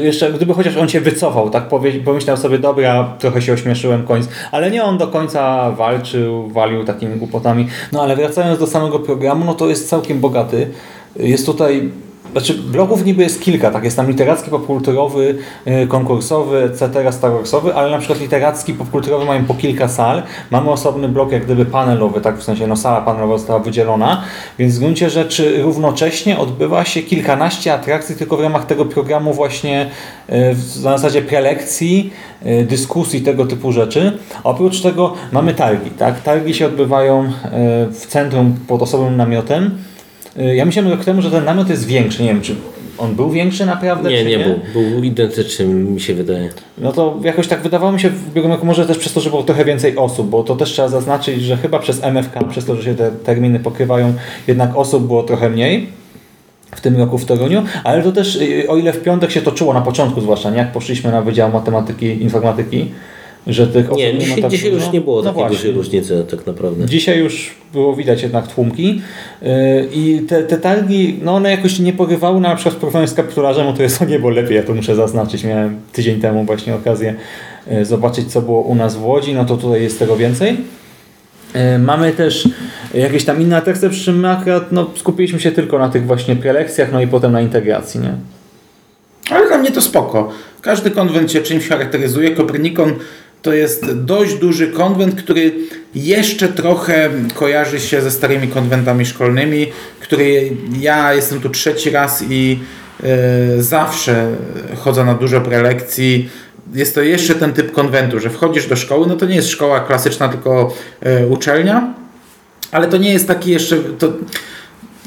jeszcze gdyby chociaż on się wycofał, tak pomyślał sobie, dobra, trochę się ośmieszyłem końc, ale nie on do końca walczył, walił takimi głupotami. No ale wracając do samego programu, no to jest całkiem bogaty. Jest tutaj znaczy bloków niby jest kilka, tak? Jest tam literacki, popkulturowy, yy, konkursowy, etc., Star Warsowy, ale na przykład literacki, popkulturowy mają po kilka sal. Mamy osobny blok jak gdyby panelowy, tak? W sensie no sala panelowa została wydzielona, więc w gruncie rzeczy równocześnie odbywa się kilkanaście atrakcji tylko w ramach tego programu właśnie w na zasadzie prelekcji, yy, dyskusji, tego typu rzeczy. Oprócz tego mamy targi, tak? Targi się odbywają w centrum pod osobnym namiotem. Y, Ja myślałem rok temu, że ten namiot jest większy. Nie wiem, czy on był większy naprawdę? Nie, czy nie był. Był identyczny, mi się wydaje. No to jakoś tak wydawało mi się w ubiegłym roku, może też przez to, że było trochę więcej osób, bo to też trzeba zaznaczyć, że chyba przez MFK, przez to, że się te terminy pokrywają, jednak osób było trochę mniej w tym roku w Toruniu, ale to też, y, o ile w piątek się to czuło na początku zwłaszcza, nie? jak poszliśmy na Wydział Matematyki, Informatyki, że tych osób Nie, ma dzisiaj, tak dzisiaj dużo. już nie było No takiej właśnie. dużej różnicy tak naprawdę. Dzisiaj już było widać jednak tłumki yy, i te, te targi, no one jakoś nie porywały, no, na przykład w porównaniu z kapitularzem, no to jest o niebo lepiej, ja to muszę zaznaczyć, miałem tydzień temu właśnie okazję yy, zobaczyć co było u nas w Łodzi, no to tutaj jest tego więcej. Yy, Mamy też jakieś tam inne teksty, przy czym akurat no, skupiliśmy się tylko na tych właśnie prelekcjach, no i potem na integracji, nie? Ale dla mnie to spoko. Każdy konwent się czymś charakteryzuje. Kopernikon to jest dość duży konwent, który jeszcze trochę kojarzy się ze starymi konwentami szkolnymi, który ja jestem tu trzeci raz i e, zawsze chodzę na dużo prelekcji. Jest to jeszcze ten typ konwentu, że wchodzisz do szkoły, no to nie jest szkoła klasyczna, tylko e, uczelnia, ale to nie jest taki jeszcze... To,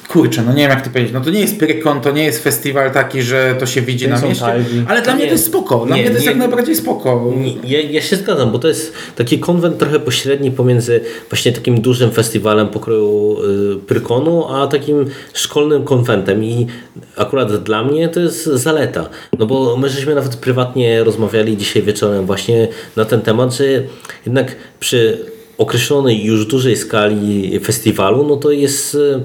Kurczę, no nie wiem jak to powiedzieć. No to nie jest Pyrkon, to nie jest festiwal taki, że to się widzi To nie na mieście. Ale dla Nie. mnie to jest spoko. Dla Nie, mnie to jest nie. jak najbardziej spoko. Nie, Ja, ja się zgadzam, bo to jest taki konwent trochę pośredni pomiędzy właśnie takim dużym festiwalem pokroju y, Prykonu, a takim szkolnym konwentem i akurat dla mnie to jest zaleta. No bo my żeśmy nawet prywatnie rozmawiali dzisiaj wieczorem właśnie na ten temat, że jednak przy określonej już dużej skali festiwalu, no to jest y,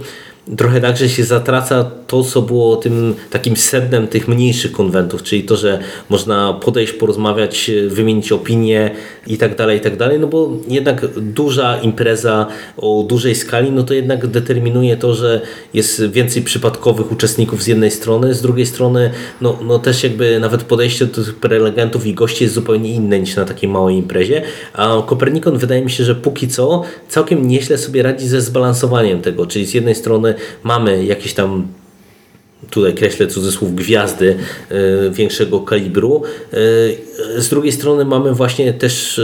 trochę tak, że się zatraca to, co było tym takim sednem tych mniejszych konwentów, czyli to, że można podejść, porozmawiać, wymienić opinie i tak dalej, i tak dalej, no bo jednak duża impreza o dużej skali, no to jednak determinuje to, że jest więcej przypadkowych uczestników z jednej strony, z drugiej strony, no, no też jakby nawet podejście do tych prelegentów i gości jest zupełnie inne niż na takiej małej imprezie, a Kopernikon wydaje mi się, że póki co całkiem nieźle sobie radzi ze zbalansowaniem tego, czyli z jednej strony mamy jakieś tam tutaj kreślę cudzysłów gwiazdy e, większego kalibru. E, z drugiej strony mamy właśnie też e,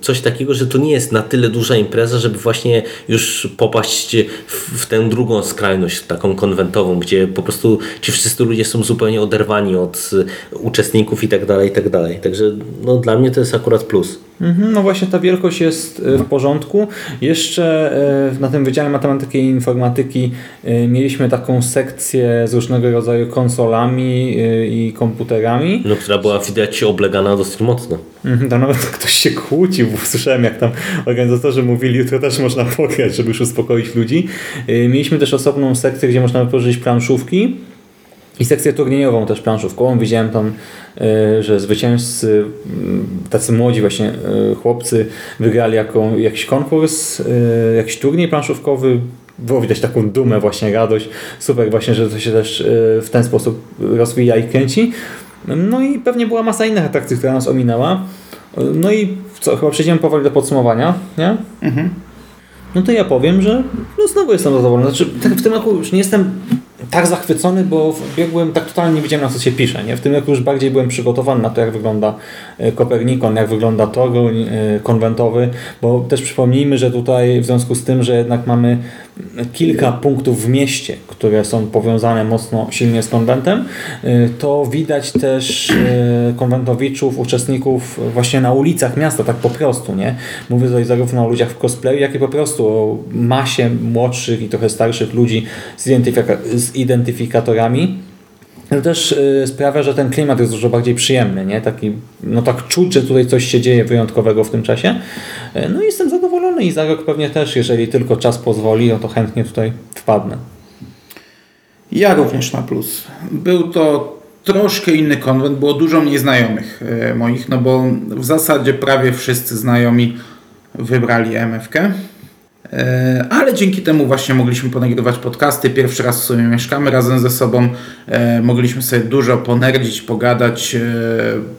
coś takiego, że to nie jest na tyle duża impreza, żeby właśnie już popaść w, w tę drugą skrajność, taką konwentową, gdzie po prostu ci wszyscy ludzie są zupełnie oderwani od e, uczestników i tak dalej, i tak dalej. Także no, dla mnie to jest akurat plus. Mhm, No właśnie ta wielkość jest y, w porządku. Jeszcze na tym Wydziale Matematyki i Informatyki mieliśmy taką sekcję z różnego rodzaju konsolami i komputerami. No, która była widać oblegana dosyć mocno. Mhm, Tam nawet ktoś się kłócił, bo słyszałem jak tam organizatorzy mówili, jutro też można pograć, żeby już uspokoić ludzi. Y, Mieliśmy też osobną sekcję, gdzie można wypożyczyć planszówki i sekcję turniejową też planszówkową. Widziałem tam, y, że zwycięzcy, mm, tacy młodzi właśnie y, chłopcy wygrali jaką, jakiś konkurs, jakiś turniej planszówkowy. Było widać taką dumę, właśnie radość. Super właśnie, że to się też w ten sposób rozwija i kręci. No i pewnie była masa innych atrakcji, która nas ominęła. No i co, chyba przejdziemy powoli do podsumowania, nie? No to ja powiem, że no znowu jestem zadowolony. Znaczy, tak w tym roku już nie jestem tak zachwycony, bo w ubiegłym tak totalnie nie wiedziałem na co się pisze. Nie? W tym roku już bardziej byłem przygotowany na to, jak wygląda e, Kopernikon, jak wygląda Toruń e, konwentowy, bo też przypomnijmy, że tutaj w związku z tym, że jednak mamy kilka punktów w mieście, które są powiązane mocno silnie z konwentem, e, to widać też konwentowiczów, uczestników właśnie na ulicach miasta, tak po prostu, nie? Mówię tutaj zarówno o ludziach w cosplayu, jak i po prostu o masie młodszych i trochę starszych ludzi z, identyfika z identyfikatorami. To też y, sprawia, że ten klimat jest dużo bardziej przyjemny, nie? Taki, no tak czuć, że tutaj coś się dzieje wyjątkowego w tym czasie. Y, no i jestem zadowolony i za rok pewnie też, jeżeli tylko czas pozwoli, no to chętnie tutaj wpadnę. Ja również na plus. Był to troszkę inny konwent, było dużo mniej znajomych e, moich, no bo w zasadzie prawie wszyscy znajomi wybrali MFK. E, ale dzięki temu właśnie mogliśmy ponagrywać podcasty. Pierwszy raz w sumie mieszkamy razem ze sobą. E, mogliśmy sobie dużo ponerdzić, pogadać.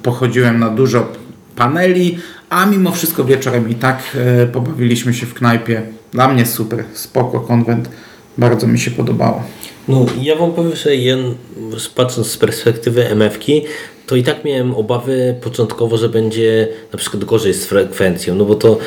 Pochodziłem na dużo paneli, a mimo wszystko wieczorem i tak pobawiliśmy się w knajpie. Dla mnie super, spoko konwent. Bardzo mi się podobało. No, ja wam powiem, że ja, patrząc z perspektywy MF-ki, to i tak miałem obawy początkowo, że będzie na przykład gorzej z frekwencją, no bo to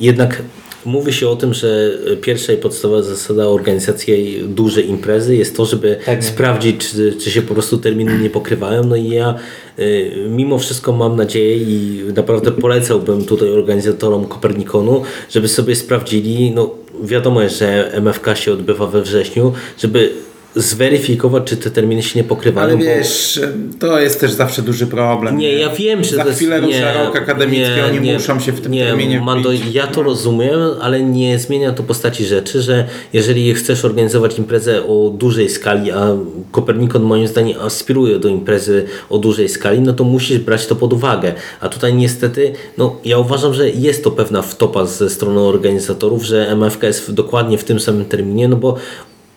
jednak mówi się o tym, że pierwsza i podstawowa zasada organizacji dużej imprezy jest to, żeby tak. sprawdzić, czy, czy się po prostu terminy nie pokrywają. No i ja y, mimo wszystko mam nadzieję i naprawdę polecałbym tutaj organizatorom Kopernikonu, żeby sobie sprawdzili, no wiadomo jest, że MFK się odbywa we wrześniu, żeby zweryfikować, czy te terminy się nie pokrywają. Ale wiesz, bo... to jest też zawsze duży problem. Nie, ja wiem, że Za to chwilę jest... rusza rok akademicki, nie, oni nie, muszą się w tym nie, terminie Mando, ja to rozumiem, ale nie zmienia to postaci rzeczy, że jeżeli chcesz organizować imprezę o dużej skali, a Kopernikon moim zdaniem aspiruje do imprezy o dużej skali, no to musisz brać to pod uwagę. A tutaj niestety, no ja uważam, że jest to pewna wtopa ze strony organizatorów, że MFK jest dokładnie w tym samym terminie, no bo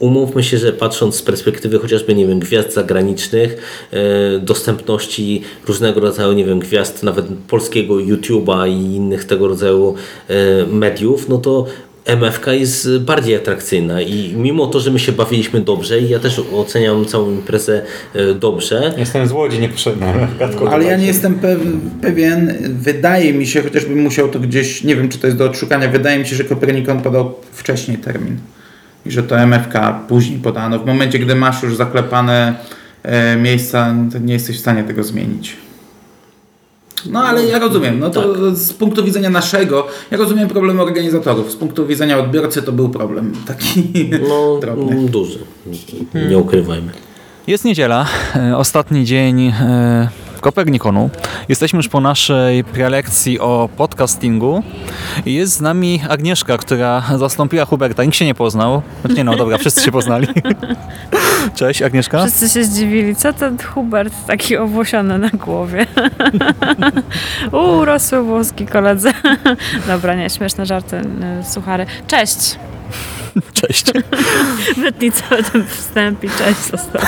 umówmy się, że patrząc z perspektywy chociażby, nie wiem, gwiazd zagranicznych, e, dostępności różnego rodzaju, nie wiem, gwiazd nawet polskiego YouTube'a i innych tego rodzaju e, mediów, no to MFK jest bardziej atrakcyjna. I mimo to, że my się bawiliśmy dobrze i ja też oceniam całą imprezę e, dobrze. Jestem z Łodzi, nie poszedłem. Ale ja nie jestem pewien, wydaje mi się, chociażbym musiał to gdzieś, nie wiem czy to jest do odszukania, wydaje mi się, że Kopernikon podał wcześniej termin i że to MFK później podano. W momencie, gdy masz już zaklepane e, miejsca, to nie jesteś w stanie tego zmienić. No ale ja rozumiem, no to tak. z punktu widzenia naszego, ja rozumiem problem organizatorów, z punktu widzenia odbiorcy to był problem taki no, drobny. duży, nie ukrywajmy. Jest niedziela, e, ostatni dzień e, Kopernikonu. Jesteśmy już po naszej prelekcji o podcastingu i jest z nami Agnieszka, która zastąpiła Huberta. Nikt się nie poznał. Znaczy nie no, dobra, wszyscy się poznali. Cześć Agnieszka. Wszyscy się zdziwili, co ten Hubert taki owłosiony na głowie. Urosły włoski koledzy. Dobra, nie, śmieszne żarty, y, suchary. Cześć! Cześć. Wytnij cały ten wstęp i cześć został.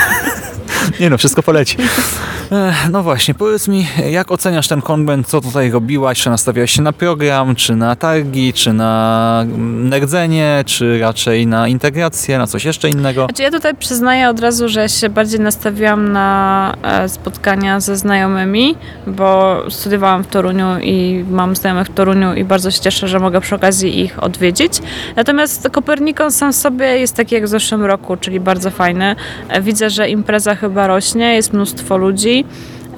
Nie no, wszystko poleci. No właśnie, powiedz mi, jak oceniasz ten konwent, co tutaj robiłaś? Czy nastawiałaś się na program, czy na targi, czy na nerdzenie, czy raczej na integrację, na coś jeszcze innego? Znaczy ja tutaj przyznaję od razu, że się bardziej nastawiłam na e, spotkania ze znajomymi, bo studiowałam w Toruniu i mam znajomych w Toruniu i bardzo się cieszę, że mogę przy okazji ich odwiedzić. Natomiast Kopernikon sam sobie jest taki jak w zeszłym roku, czyli bardzo fajny. E, widzę, że impreza chyba rośnie, jest mnóstwo ludzi.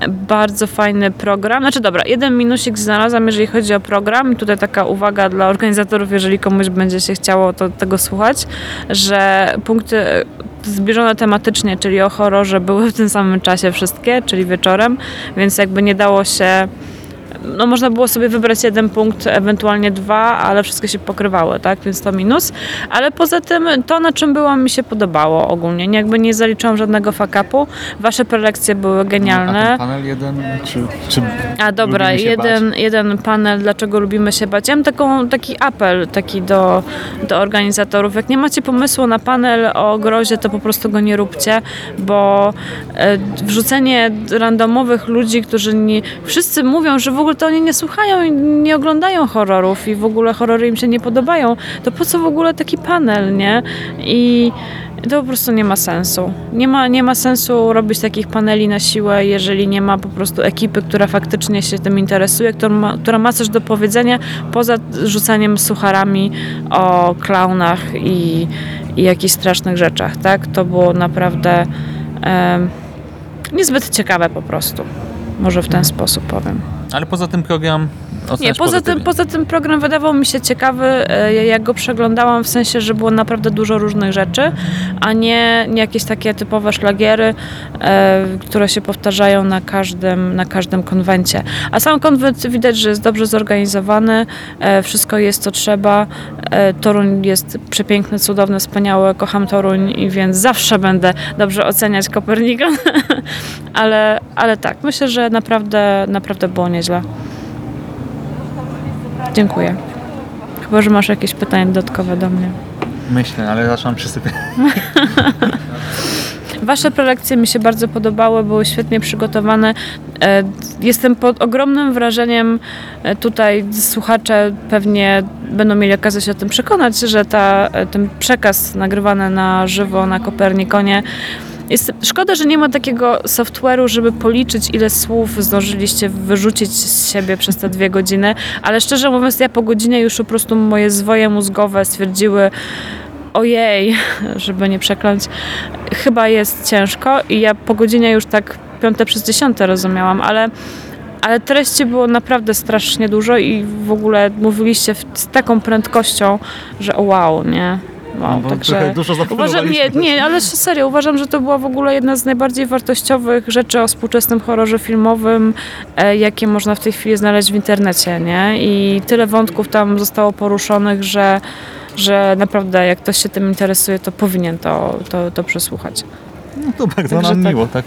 Bardzo fajny program. Znaczy dobra, jeden minusik znalazłam, jeżeli chodzi o program. Tutaj taka uwaga dla organizatorów, jeżeli komuś będzie się chciało to, tego słuchać, że punkty zbliżone tematycznie, czyli o horrorze były w tym samym czasie wszystkie, czyli wieczorem, więc jakby nie dało się no można było sobie wybrać jeden punkt, ewentualnie dwa, ale wszystkie się pokrywały, tak, więc to minus. Ale poza tym to, na czym byłam, mi się podobało ogólnie. Nie, jakby nie zaliczyłam żadnego fakapu. Wasze prelekcje były genialne. A panel jeden, czy, czy A dobra, jeden, jeden panel, dlaczego lubimy się bać. Ja mam taką, taki apel taki do, do organizatorów. Jak nie macie pomysłu na panel o grozie, to po prostu go nie róbcie, bo e, wrzucenie randomowych ludzi, którzy nie... Wszyscy mówią, że w ogóle to oni nie słuchają i nie oglądają horrorów i w ogóle horrory im się nie podobają, to po co w ogóle taki panel, nie? I to po prostu nie ma sensu. Nie ma, nie ma sensu robić takich paneli na siłę, jeżeli nie ma po prostu ekipy, która faktycznie się tym interesuje, która ma, która ma coś do powiedzenia, poza rzucaniem sucharami o klaunach i, i jakichś strasznych rzeczach, tak? To było naprawdę em, niezbyt ciekawe po prostu. Może w ten sposób powiem. Ale poza tym program Nie, poza tym, poza tym program wydawał mi się ciekawy, e, jak go przeglądałam, w sensie, że było naprawdę dużo różnych rzeczy, a nie, nie jakieś takie typowe szlagiery, e, które się powtarzają na każdym, na każdym konwencie. A sam konwent widać, że jest dobrze zorganizowany, e, wszystko jest co trzeba. Toruń jest przepiękny, cudowny, wspaniały, kocham Toruń i więc zawsze będę dobrze oceniać Kopernikon, ale, ale tak, myślę, że naprawdę, naprawdę było nieźle. Dziękuję. Chyba, że masz jakieś pytania dodatkowe do mnie. Myślę, ale zaczynam przysypiać. Wasze prelekcje mi się bardzo podobały, były świetnie przygotowane. E, Jestem pod ogromnym wrażeniem, e, tutaj słuchacze pewnie będą mieli okazję się o tym przekonać, że ta, e, ten przekaz nagrywany na żywo na Kopernikonie jest, szkoda, że nie ma takiego software'u, żeby policzyć, ile słów zdążyliście wyrzucić z siebie przez te dwie godziny, ale szczerze mówiąc, ja po godzinie już po prostu moje zwoje mózgowe stwierdziły, ojej, żeby nie przekląć, chyba jest ciężko i ja po godzinie już tak piąte przez dziesiąte rozumiałam, ale, ale treści było naprawdę strasznie dużo i w ogóle mówiliście z taką prędkością, że wow, nie? No bo także trochę dużo uważam, nie, nie, ale serio, uważam, że to była w ogóle jedna z najbardziej wartościowych rzeczy o współczesnym horrorze filmowym, e, jakie można w tej chwili znaleźć w internecie, nie? I tyle wątków tam zostało poruszonych, że, że naprawdę jak ktoś się tym interesuje, to powinien to, to, to przesłuchać. No to bardzo Także nam tak. miło, tak.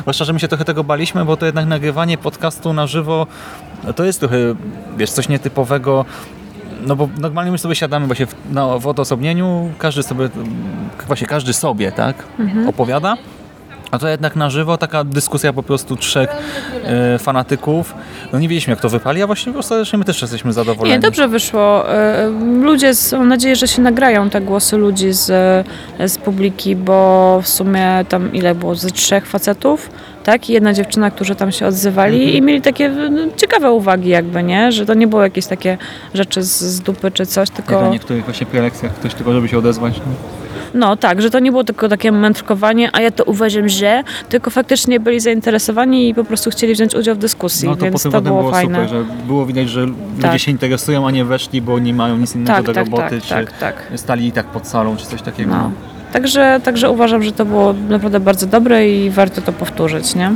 Zwłaszcza, że my się trochę tego baliśmy, bo to jednak nagrywanie podcastu na żywo no to jest trochę, wiesz, coś nietypowego. No bo normalnie my sobie siadamy właśnie w, no, w odosobnieniu, każdy sobie, właśnie każdy sobie, tak, Mhm. opowiada. A to jednak na żywo taka dyskusja po prostu trzech e, fanatyków. No nie wiedzieliśmy jak to wypali, a właśnie ostatecznie my też jesteśmy zadowoleni. Nie, dobrze wyszło. E, Ludzie, z, mam nadzieję, że się nagrają te głosy ludzi z, z publiki, bo w sumie tam ile było? Ze trzech facetów, tak? I jedna dziewczyna, którzy tam się odzywali i mieli takie no, ciekawe uwagi jakby, nie? Że to nie było jakieś takie rzeczy z, z dupy czy coś, tylko... na niektórych właśnie prelekcjach ktoś tylko, żeby się odezwać. No. No tak, że to nie było tylko takie mędrkowanie, a ja to uważam, że, tylko faktycznie byli zainteresowani i po prostu chcieli wziąć udział w dyskusji, No to więc to było, było fajne. super, że było widać, że Tak. ludzie się interesują, a nie weszli, bo nie mają nic innego Tak, do tak, roboty, tak, czy tak, tak. stali i tak pod salą, czy coś takiego. No. Także, także uważam, że to było naprawdę bardzo dobre i warto to powtórzyć, nie?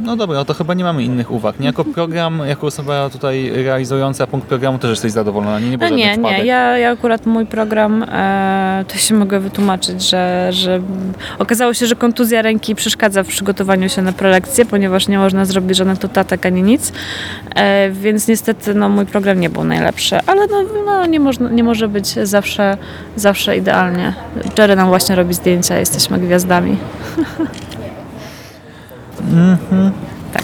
No dobra, no to chyba nie mamy innych uwag. Nie jako program, jako osoba tutaj realizująca punkt programu też jesteś zadowolona, nie, nie było No nie, nie, ja, ja akurat mój program, e, to się mogę wytłumaczyć, że, że okazało się, że kontuzja ręki przeszkadza w przygotowaniu się na prelekcję, ponieważ nie można zrobić żadnych notatek ani nic, e, więc niestety no, mój program nie był najlepszy, ale no, no, nie, można, nie może być zawsze, zawsze idealnie. Jerry nam właśnie robi zdjęcia, jesteśmy gwiazdami.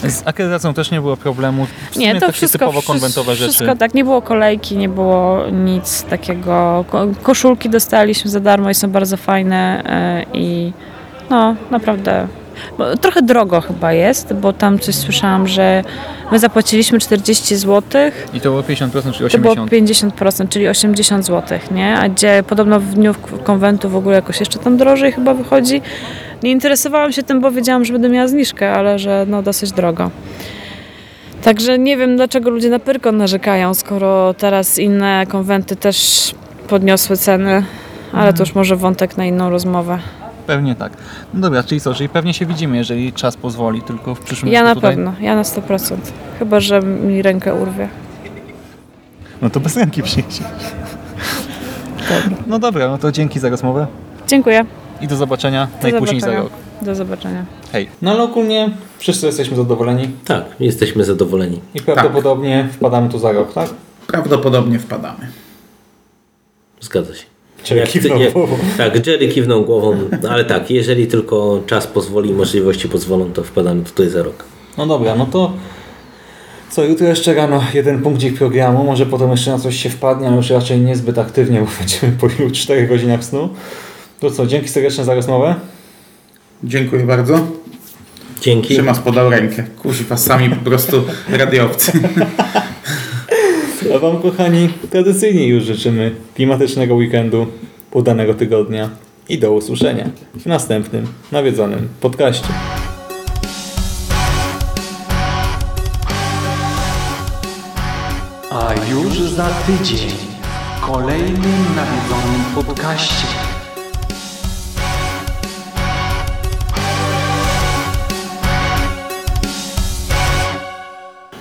Z akredytacją też nie było problemu. W Nie, to wszystko, typowo konwentowe rzeczy. wszystko tak, nie było kolejki, nie było nic takiego. Ko- Koszulki dostaliśmy za darmo i są bardzo fajne e, i no naprawdę trochę drogo chyba jest, bo tam coś słyszałam, że my zapłaciliśmy 40 zł, I to było 50% czy to było 80%. 50%, czyli 80 zł, nie? A gdzie podobno w dniu konwentu w ogóle jakoś jeszcze tam drożej chyba wychodzi. Nie interesowałam się tym, bo wiedziałam, że będę miała zniżkę, ale że no dosyć drogo. Także nie wiem, dlaczego ludzie na Pyrkon narzekają, skoro teraz inne konwenty też podniosły ceny, ale to już może wątek na inną rozmowę. Pewnie tak. No dobra, czyli co, czyli pewnie się widzimy, jeżeli czas pozwoli, tylko w przyszłym Ja na tutaj... pewno, ja na 100%. Chyba, że mi rękę urwie. No to bez ręki przyjdzie. No dobra, no to dzięki za rozmowę Dziękuję. I do zobaczenia Do najpóźniej za zobaczenia. rok. Do zobaczenia. Hej. No ale ogólnie wszyscy jesteśmy zadowoleni Tak, jesteśmy zadowoleni. i prawdopodobnie wpadamy tu za rok, tak? Prawdopodobnie wpadamy. Zgadza się. Jerry Jak kiwnął głową. Tak, Jerry kiwnął głową, ale tak, jeżeli tylko czas pozwoli i możliwości pozwolą, to wpadamy tutaj za rok. No dobra, no to Co, jutro jeszcze rano jeden punkcik programu, może potem jeszcze na coś się wpadnie, ale już raczej niezbyt aktywnie, bo będziemy po ilu 4 godzinach snu. To co, dzięki serdecznie za rozmowę. Dziękuję bardzo. Dzięki. Szymas podał rękę. Kuźwa, sami po prostu radiowcy. A Wam kochani, tradycyjnie już życzymy klimatycznego weekendu, udanego tygodnia i do usłyszenia w następnym nawiedzonym podcaście. A już za tydzień w kolejnym nawiedzonym podcaście.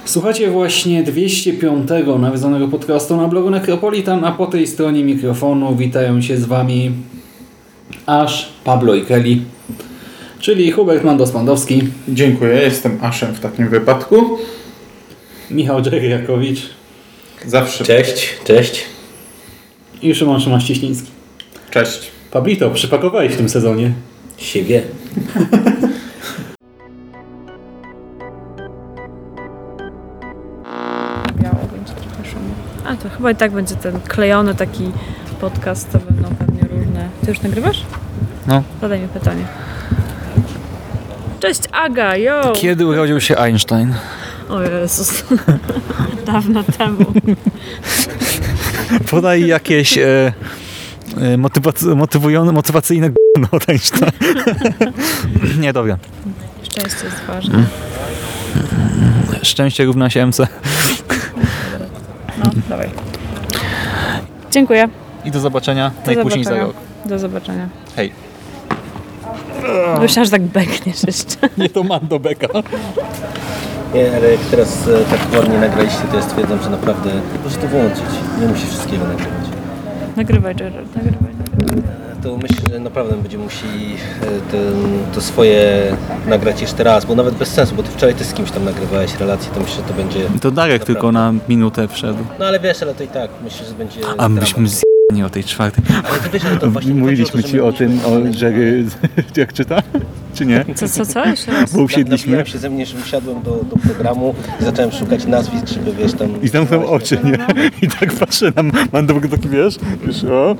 Słuchacie właśnie 205 nawiedzonego podcastu na blogu Necropolitan, a po tej stronie mikrofonu witają się z Wami Aż, Pablo i Kelly, czyli Hubert Mandos-Mandowski, Dziękuję, jestem Aszem w takim wypadku. Michał Dżerjakowicz Zawsze. Cześć, cześć. i Szymon Szymaś-Cieśliński. Cześć. Pablito, przypakowałeś w tym sezonie. Się to chyba i tak będzie ten klejony taki podcast, to będą pewnie różne. Ty już nagrywasz? No. Zadaj mi pytanie. Cześć Aga, yo! Kiedy urodził się Einstein? O Jezus. Dawno temu. Podaj jakieś e, e, motywac- motywujące, motywacyjne g***no od Einstein. Nie, dobra. Szczęście jest ważne. Szczęście równa się MC. No, dawaj. Dziękuję. I do zobaczenia Do najpóźniej za zobaczenia. rok. Do zobaczenia. Hej. Myślałam, że tak bekniesz jeszcze. Nie to Mando Beka. Nie, ale jak teraz e, tak ładnie nagraliście, to ja stwierdzam, że naprawdę po prostu włączyć. Nie musisz wszystkiego nagrywać. Nagrywaj, Gerard, nagrywaj. E, To myślę, że naprawdę będzie musi e, to swoje nagrać jeszcze raz, bo nawet bez sensu, bo ty wczoraj też z kimś tam nagrywałeś relację, to myślę, że to będzie... To Darek tylko na minutę wszedł. No ale wiesz, ale to i tak, myślę, że będzie... A myśmy z nie o tej czwartej. Ale ty wiesz, ale to właśnie Mówiliśmy chodzi ci to, o że tym, o Jerry, jak czyta? Czy nie? Co, co, co? Jeszcze raz. Bo usiedliśmy się ze mnie, że usiadłem do, do programu i zacząłem szukać nazwisk, żeby wiesz tam... i zamknął oczy, nie? I tak patrzę na Mando taki, wiesz, wiesz, o,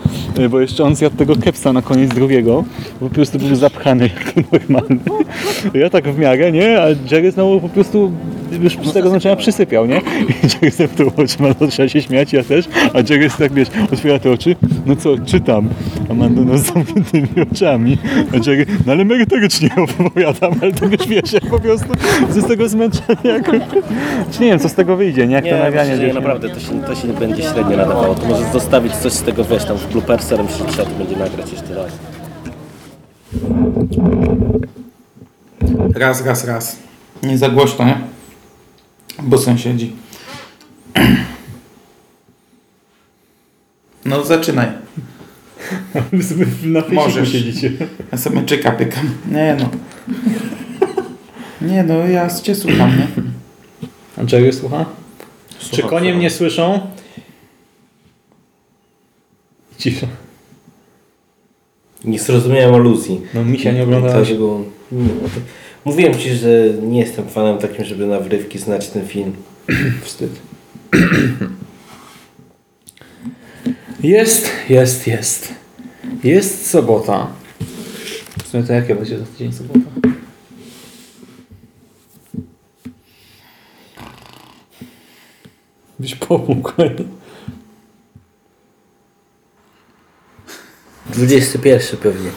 bo jeszcze on zjadł tego kepsa na koniec drugiego, bo po prostu był zapchany jak normalny. Ja tak w miarę, nie? A Jerry znowu po prostu już z tego znaczenia przysypiał, nie? I Jerry zamknął oczy, Mando trzeba się śmiać, ja też, a Jerry tak, wiesz, otwiera te oczy, no co, czytam, a Mando no z zamkniętymi oczami, a Jerry, no ale merytorycznie opowiadam, ale to już wiesz, jak po prostu z tego zmęczenia, jak... czy nie wiem, co z tego wyjdzie, nie? Jak to Nie, nagranie, myślę, że nie, wiesz, naprawdę to się, to się będzie średnio nadawało. To może zostawić coś z tego, wiesz, tam w myślę, że trzeba to będzie nagrać jeszcze raz. Raz, raz, raz. Nie za głośno, nie? Bo sąsiedzi. No zaczynaj. Wy sobie na Możesz. siedzicie. Ja sobie czyka pykam. Nie no. Nie no, ja cię słucham, nie? A Jerry słucha? Czy konie mnie słyszą? Cisza. Nie zrozumiałem aluzji. No misia nie oglądałeś. Dlatego, nie, no to- Mówiłem Ci, że nie jestem fanem takim, żeby na wrywki znać ten film. Wstyd. Jest, jest, jest. Jest sobota. W sumie to jakie będzie za tydzień sobota? Byś pomógł. 21 pewnie.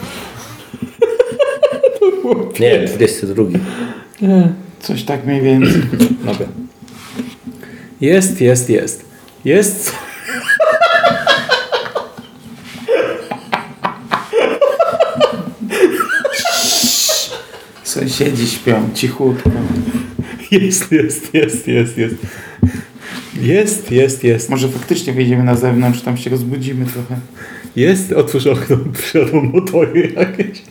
Nie, 22. Coś tak mniej więcej. Dobra. Jest, jest, jest. Jest. Sąsiedzi śpią cichutko. Jest, jest, jest, jest, jest. Jest, jest, jest. Może faktycznie wyjdziemy na zewnątrz, tam się rozbudzimy trochę. Jest, otwórz okno, przyjadą motory jakieś.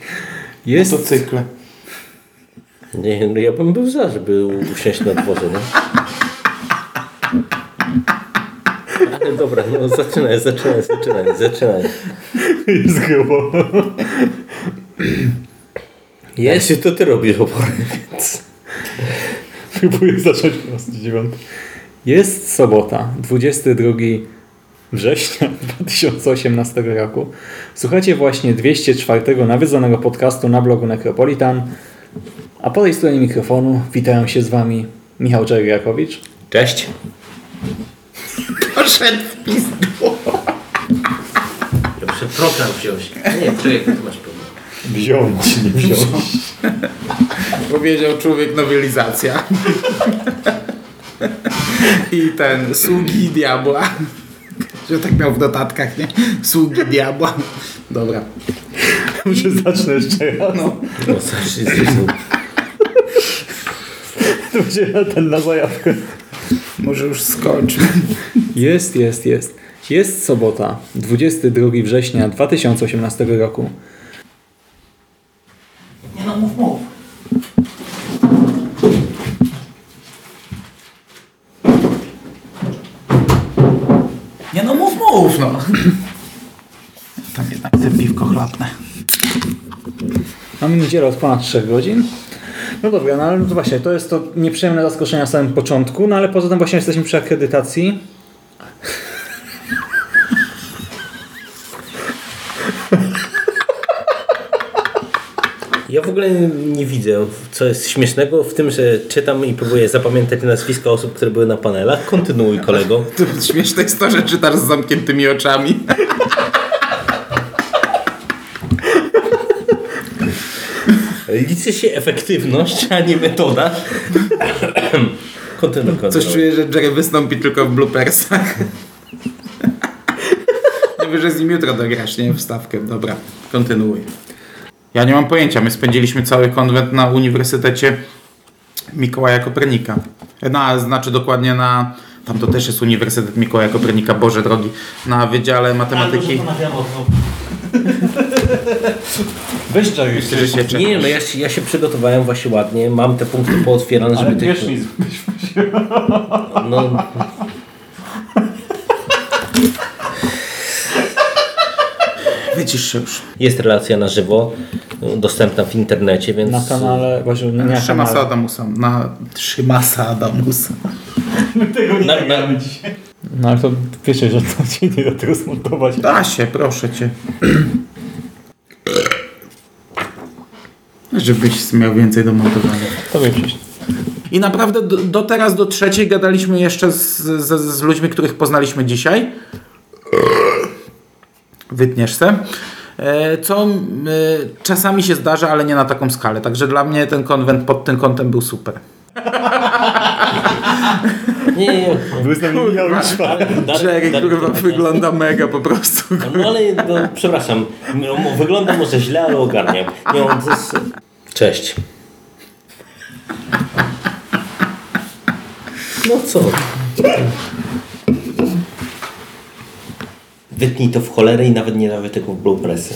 Jest, Motocykle. Nie, no ja bym był za, żeby usiąść na dworze, nie? Ale dobra, no zaczynaj, zaczynaj, zaczynaj, zaczynaj. jest grubo. Jest. to ty robisz opory, więc... Próbuję zacząć po prostu dziewiąty. Jest sobota, 22 września 2018 roku. Słuchajcie właśnie 204 nawiedzonego podcastu na blogu Necropolitan. A po tej stronie mikrofonu witają się z Wami Michał Czerwiakowicz Cześć. Poszedł w pizdu. Ja muszę program wziąć. Nie, czekaj, ty masz problem. Wziąć, nie wziąć. Powiedział człowiek nowelizacja. I ten sługi diabła. Że tak miał w notatkach, nie? Sługi diabła. Dobra. Może zacznę jeszcze raz. No. No, zacznij. To będzie ten na zajawkę. Może już skończmy. Jest, jest, jest. Jest sobota, 22 września 2018 roku. Nie no, mów, mów. Nie no, mów, mów, no. Tam jednak te piwko chlapne. Mamy niedzielę od ponad 3 godzin. No dobra, no ale to właśnie, to jest to nieprzyjemne zaskoczenie na samym początku, no ale poza tym właśnie jesteśmy przy akredytacji. Ja w ogóle nie widzę, co jest śmiesznego w tym, że czytam i próbuję zapamiętać nazwiska osób, które były na panelach. Kontynuuj, kolego. To śmieszne jest to, że czytasz z zamkniętymi oczami. Liczy się efektywność, a nie metoda. Kontynuuj, kontynuuj. Coś czuję, że Jerry wystąpi tylko w bloopersach. Nie wiem, że z nim jutro dograsz, nie? Wstawkę. Dobra, kontynuuj. Ja nie mam pojęcia. My spędziliśmy cały konwent na Uniwersytecie Mikołaja Kopernika. Na, znaczy dokładnie na... Tam to też jest Uniwersytet Mikołaja Kopernika, Boże drogi. Na Wydziale Matematyki. Weź Jerry. Myślę, że się Nie, no ja, się- ja się przygotowałem właśnie ładnie. Mam te punkty pootwierane, żeby tych... No, Wycisz się już. jest relacja na żywo, dostępna w internecie, więc... Na kanale, właśnie nie na Trzymasa kanale. Adamusa. Na Trzymasa Adamusa. Na, na, No ale to wiecie, że to się nie da tego zmontować. Da się, proszę cię. Żebyś miał więcej do montowania. To przecież. I naprawdę do, do teraz, do trzeciej gadaliśmy jeszcze z, z, z ludźmi, których poznaliśmy dzisiaj. Wytniesz se. E, Co e, czasami się zdarza, ale nie na taką skalę. Także dla mnie ten konwent pod tym kątem był super. nie, nie, nie. Był z nami Michał Liczba. Ale- Darek- Jerry, Darek- kurwa, wygląda mega po prostu. No ale, no, przepraszam, no, wygląda może źle, ale ogarniam. Nie, on to jest... Cześć. No co? Wytnij to w cholerę i nawet nie nawet tego w Blue Pressy.